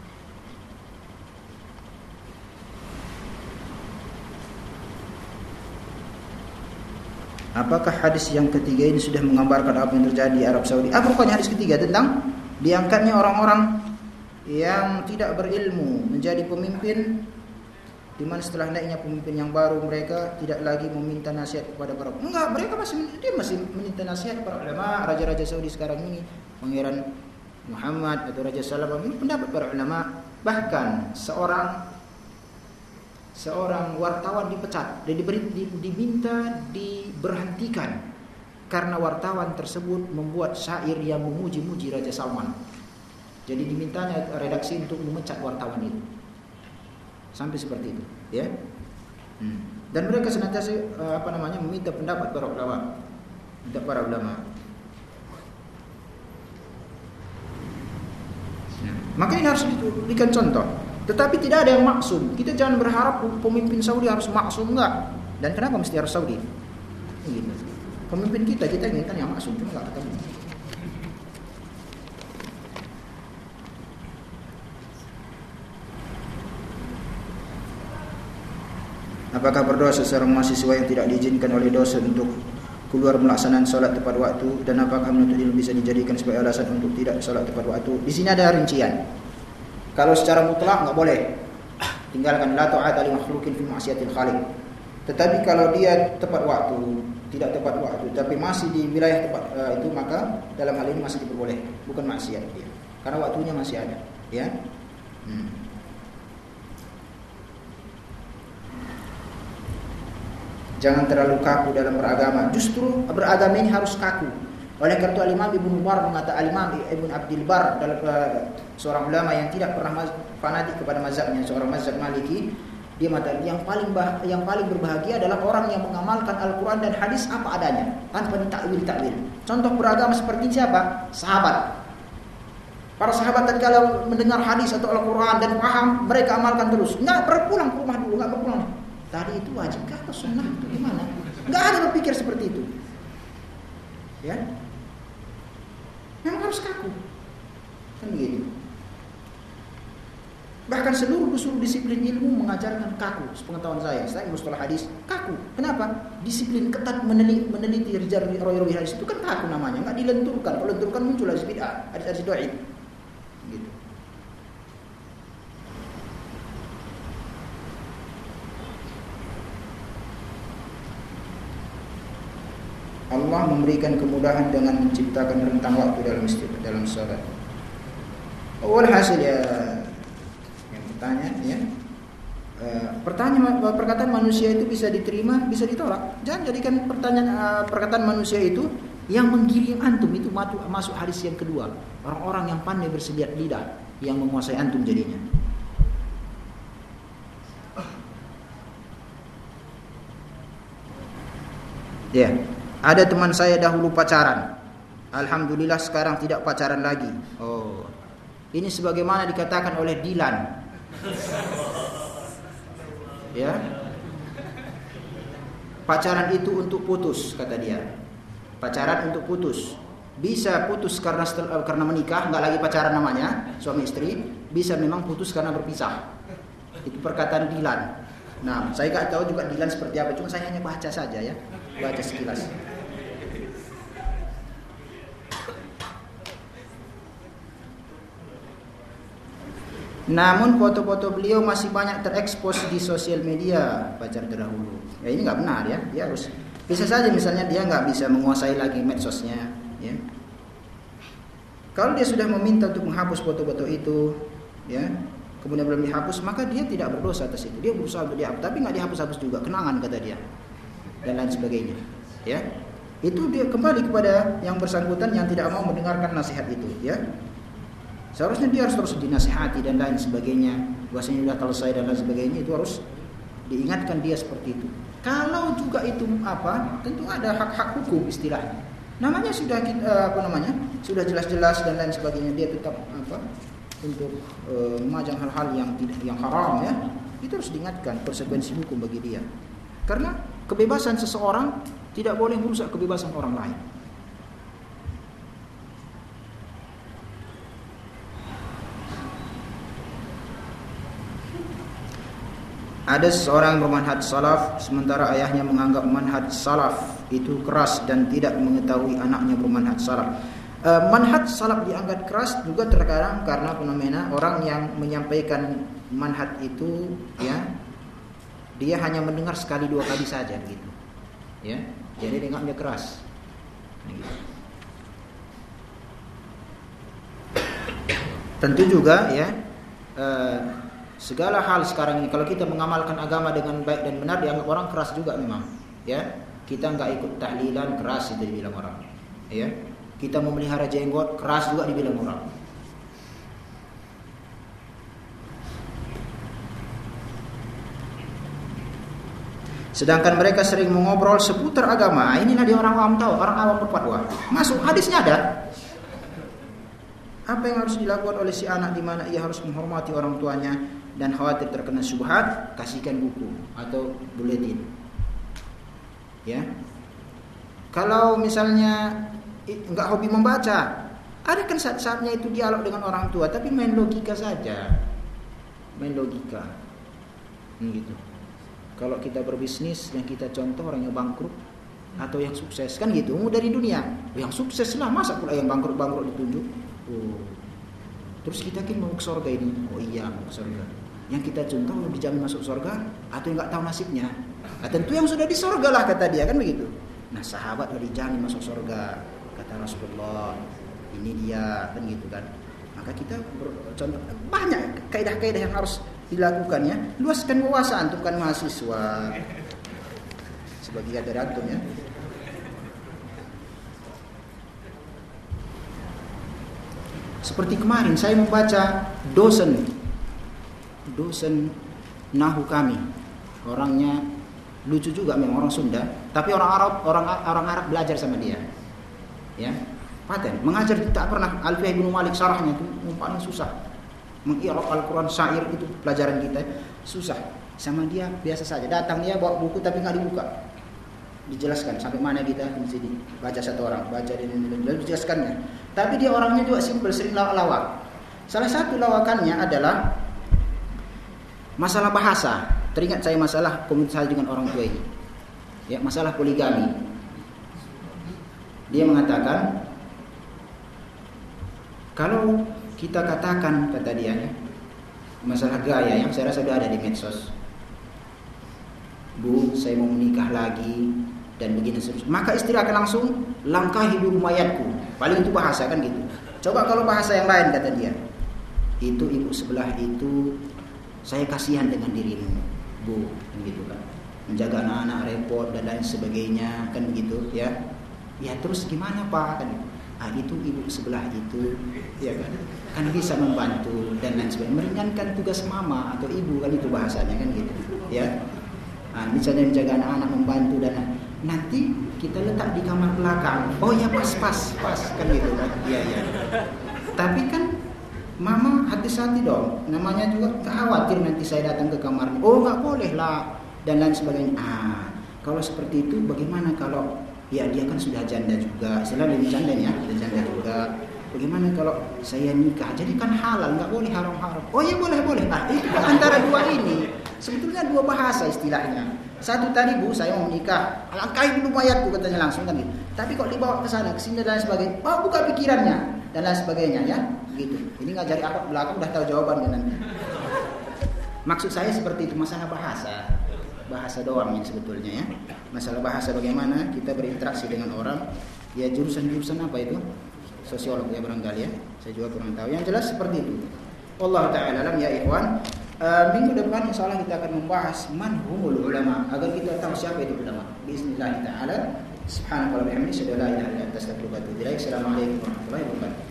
Apakah hadis yang ketiga ini sudah menggambarkan apa yang terjadi di Arab Saudi? Apa rupanya hadis ketiga tentang diangkatnya orang-orang yang tidak berilmu menjadi pemimpin di mana setelah naiknya pemimpin yang baru mereka tidak lagi meminta nasihat kepada para enggak mereka masih dia masih meminta nasihat para ulama raja-raja Saudi sekarang ini pangeran Muhammad atau Raja Salam ini pendapat para ulama bahkan seorang seorang wartawan dipecat dan diberi, di, diminta diberhentikan karena wartawan tersebut membuat syair yang memuji-muji Raja Salman. Jadi dimintanya redaksi untuk memecat wartawan itu. Sampai seperti itu, ya. Hmm. Dan mereka senantiasa eh, apa namanya meminta pendapat para ulama. Minta para ulama. Hmm. Maka ini harus diberikan contoh. Tetapi tidak ada yang maksum. Kita jangan berharap pemimpin Saudi harus maksum enggak. Dan kenapa mesti harus Saudi? Pemimpin kita kita inginkan yang maksum cuma enggak ketemu. Apakah berdoa seseorang mahasiswa yang tidak diizinkan oleh dosen untuk keluar melaksanakan sholat tepat waktu dan apakah menuntut ilmu bisa dijadikan sebagai alasan untuk tidak sholat tepat waktu? Di sini ada rincian. Kalau secara mutlak nggak boleh. Tinggalkan la ta'ata li makhlukin fi ma'siyatil khaliq. Tetapi kalau dia tepat waktu, tidak tepat waktu, tapi masih di wilayah tepat uh, itu maka dalam hal ini masih diperboleh, bukan maksiat dia. Karena waktunya masih ada, ya. Hmm. Jangan terlalu kaku dalam beragama. Justru beragama ini harus kaku. Oleh karena itu Imam Ibnu Bar mengatakan Imam Ibnu Abdul Bar dalam seorang ulama yang tidak pernah fanatik kepada mazhabnya, seorang mazhab Maliki, dia mengatakan yang paling bah, yang paling berbahagia adalah orang yang mengamalkan Al-Qur'an dan hadis apa adanya, tanpa ditakwil-takwil. Contoh beragama seperti siapa? Sahabat. Para sahabat tadi kalau mendengar hadis atau Al-Quran dan paham, mereka amalkan terus. Nggak berpulang ke rumah dulu, nggak berpulang. Tadi itu wajib atau sunnah itu gimana? Nggak ada berpikir seperti itu. Ya, Memang harus kaku. Kan begitu. Bahkan seluruh usul disiplin ilmu mengajarkan kaku. Sepengetahuan saya, saya mustalah hadis kaku. Kenapa? Disiplin ketat meneliti, meneliti rijar roy hadis itu kan kaku namanya, nggak dilenturkan. Kalau lenturkan muncul hadis bid'ah, hadis-hadis doa Gitu. Allah memberikan kemudahan dengan menciptakan rentang waktu dalam dalam sholat. hasil ya yang bertanya ya. E, pertanyaan perkataan manusia itu bisa diterima, bisa ditolak. Jangan jadikan pertanyaan e, perkataan manusia itu yang menggiring antum itu masuk, masuk hadis yang kedua. Orang-orang yang pandai bersedia lidah yang menguasai antum jadinya. Ya. Yeah. Ada teman saya dahulu pacaran. Alhamdulillah sekarang tidak pacaran lagi. Oh. Ini sebagaimana dikatakan oleh Dilan. Ya. Pacaran itu untuk putus kata dia. Pacaran untuk putus. Bisa putus karena setelah, karena menikah, nggak lagi pacaran namanya, suami istri. Bisa memang putus karena berpisah. Itu perkataan Dilan. Nah, saya nggak tahu juga Dilan seperti apa, cuma saya hanya baca saja ya, baca sekilas. Namun foto-foto beliau masih banyak terekspos di sosial media pacar terdahulu. Ya ini nggak benar ya. Dia harus bisa saja misalnya dia nggak bisa menguasai lagi medsosnya. Ya. Kalau dia sudah meminta untuk menghapus foto-foto itu, ya kemudian belum dihapus, maka dia tidak berdosa atas itu. Dia berusaha untuk dihapus, tapi nggak dihapus-hapus juga, kenangan kata dia, dan lain sebagainya. Ya, itu dia kembali kepada yang bersangkutan yang tidak mau mendengarkan nasihat itu. Ya, Seharusnya dia harus terus dinasihati dan lain sebagainya. Bahasanya sudah selesai dan lain sebagainya itu harus diingatkan dia seperti itu. Kalau juga itu apa, tentu ada hak-hak hukum istilahnya. Namanya sudah eh, apa namanya? Sudah jelas-jelas dan lain sebagainya. Dia tetap apa? Untuk uh, memajang hal-hal yang tidak yang haram ya. Itu harus diingatkan konsekuensi hukum bagi dia. Karena kebebasan seseorang tidak boleh merusak kebebasan orang lain. Ada seseorang bermanhaj salaf sementara ayahnya menganggap manhaj salaf itu keras dan tidak mengetahui anaknya bermanhaj salaf. E, manhaj salaf dianggap keras juga terkadang karena fenomena orang yang menyampaikan manhaj itu ya dia hanya mendengar sekali dua kali saja gitu. Ya. Jadi dengarnya keras. Tentu juga ya eh, Segala hal sekarang ini kalau kita mengamalkan agama dengan baik dan benar dianggap orang keras juga memang. Ya, kita nggak ikut tahlilan keras itu dibilang orang. Ya, kita memelihara jenggot keras juga dibilang orang. Sedangkan mereka sering mengobrol seputar agama. Inilah dia orang awam tahu, orang awam berfatwa. Masuk hadisnya ada. Apa yang harus dilakukan oleh si anak di mana ia harus menghormati orang tuanya, dan khawatir terkena syubhat, kasihkan buku atau buletin. Ya. Kalau misalnya enggak hobi membaca, ada kan saat-saatnya itu dialog dengan orang tua, tapi main logika saja. Main logika. Hmm, gitu. Kalau kita berbisnis yang kita contoh orang yang bangkrut atau yang sukses kan gitu, dari dunia. Yang sukses lah masa pula yang bangkrut-bangkrut ditunjuk. Oh. Terus kita kan mau ke surga ini. Oh iya, mau ke surga yang kita contoh dijamin masuk surga atau yang nggak tahu nasibnya nah, tentu yang sudah di surga lah kata dia kan begitu nah sahabat udah dijamin masuk surga kata Rasulullah ini dia kan gitu kan maka kita contoh banyak kaidah-kaidah yang harus dilakukan ya luaskan wawasan untuk kan mahasiswa sebagai kata antum ya Seperti kemarin saya membaca dosen dosen nahu kami. Orangnya lucu juga memang orang Sunda, tapi orang Arab orang orang Arab belajar sama dia. Ya. Paten, mengajar tak pernah Alfiyah bin Malik syarahnya itu paling susah. Mengiraq Al-Quran syair itu pelajaran kita susah. Sama dia biasa saja. Datang dia bawa buku tapi nggak dibuka. Dijelaskan sampai mana kita mesti dibaca satu orang, baca dan dijelaskannya. Tapi dia orangnya juga simpel, sering lawak-lawak. Salah satu lawakannya adalah masalah bahasa. Teringat saya masalah komunikasi dengan orang tua ini. Ya, masalah poligami. Dia mengatakan kalau kita katakan kata dia ya, masalah gaya yang saya rasa sudah ada di medsos. Bu, saya mau menikah lagi dan begini seterusnya. Maka istri akan langsung langkahi dulu mayatku. Paling itu bahasa kan gitu. Coba kalau bahasa yang lain kata dia. Itu ibu sebelah itu saya kasihan dengan dirimu, Bu, kan gitu kan. Menjaga anak-anak repot dan lain sebagainya kan begitu ya. Ya terus gimana Pak kan gitu ah, itu ibu sebelah itu. Ya kan? Kan bisa membantu dan lain sebagainya. Meringankan tugas mama atau ibu kan itu bahasanya kan gitu. Ya. Ah, misalnya menjaga anak-anak membantu dan nanti kita letak di kamar belakang. Oh ya pas pas pas kan gitu kan? Iya iya. Tapi kan mama hati-hati dong. Namanya juga khawatir nanti saya datang ke kamar oh nggak boleh lah dan lain sebagainya. Ah kalau seperti itu bagaimana kalau ya dia kan sudah janda juga. Istilah lebih janda ya sudah janda juga. Bagaimana kalau saya nikah? Jadi kan halal nggak boleh haram-haram. Oh ya boleh boleh. Nah itu antara dua ini. Sebetulnya dua bahasa istilahnya. Satu tadi bu saya mau menikah alangkahi dulu mayatku katanya langsung kan gitu tapi kok dibawa ke sana ke sini dan lain sebagainya? Oh buka pikirannya dan lain sebagainya ya? Gitu. Ini ngajari apa belakang udah tahu jawabannya nanti. Maksud saya seperti itu masalah bahasa bahasa doang ini sebetulnya ya. Masalah bahasa bagaimana kita berinteraksi dengan orang. Ya jurusan-jurusan apa itu? Sosiolog ya barangkali ya. Saya juga kurang tahu. Yang jelas seperti itu. Allah taala alam ya ikhwan. Uh, minggu depan insya Allah kita akan membahas man humul ulama agar kita tahu siapa itu ulama. Bismillah taala. Subhanallahi wa. Assalamualaikum warahmatullahi wabarakatuh.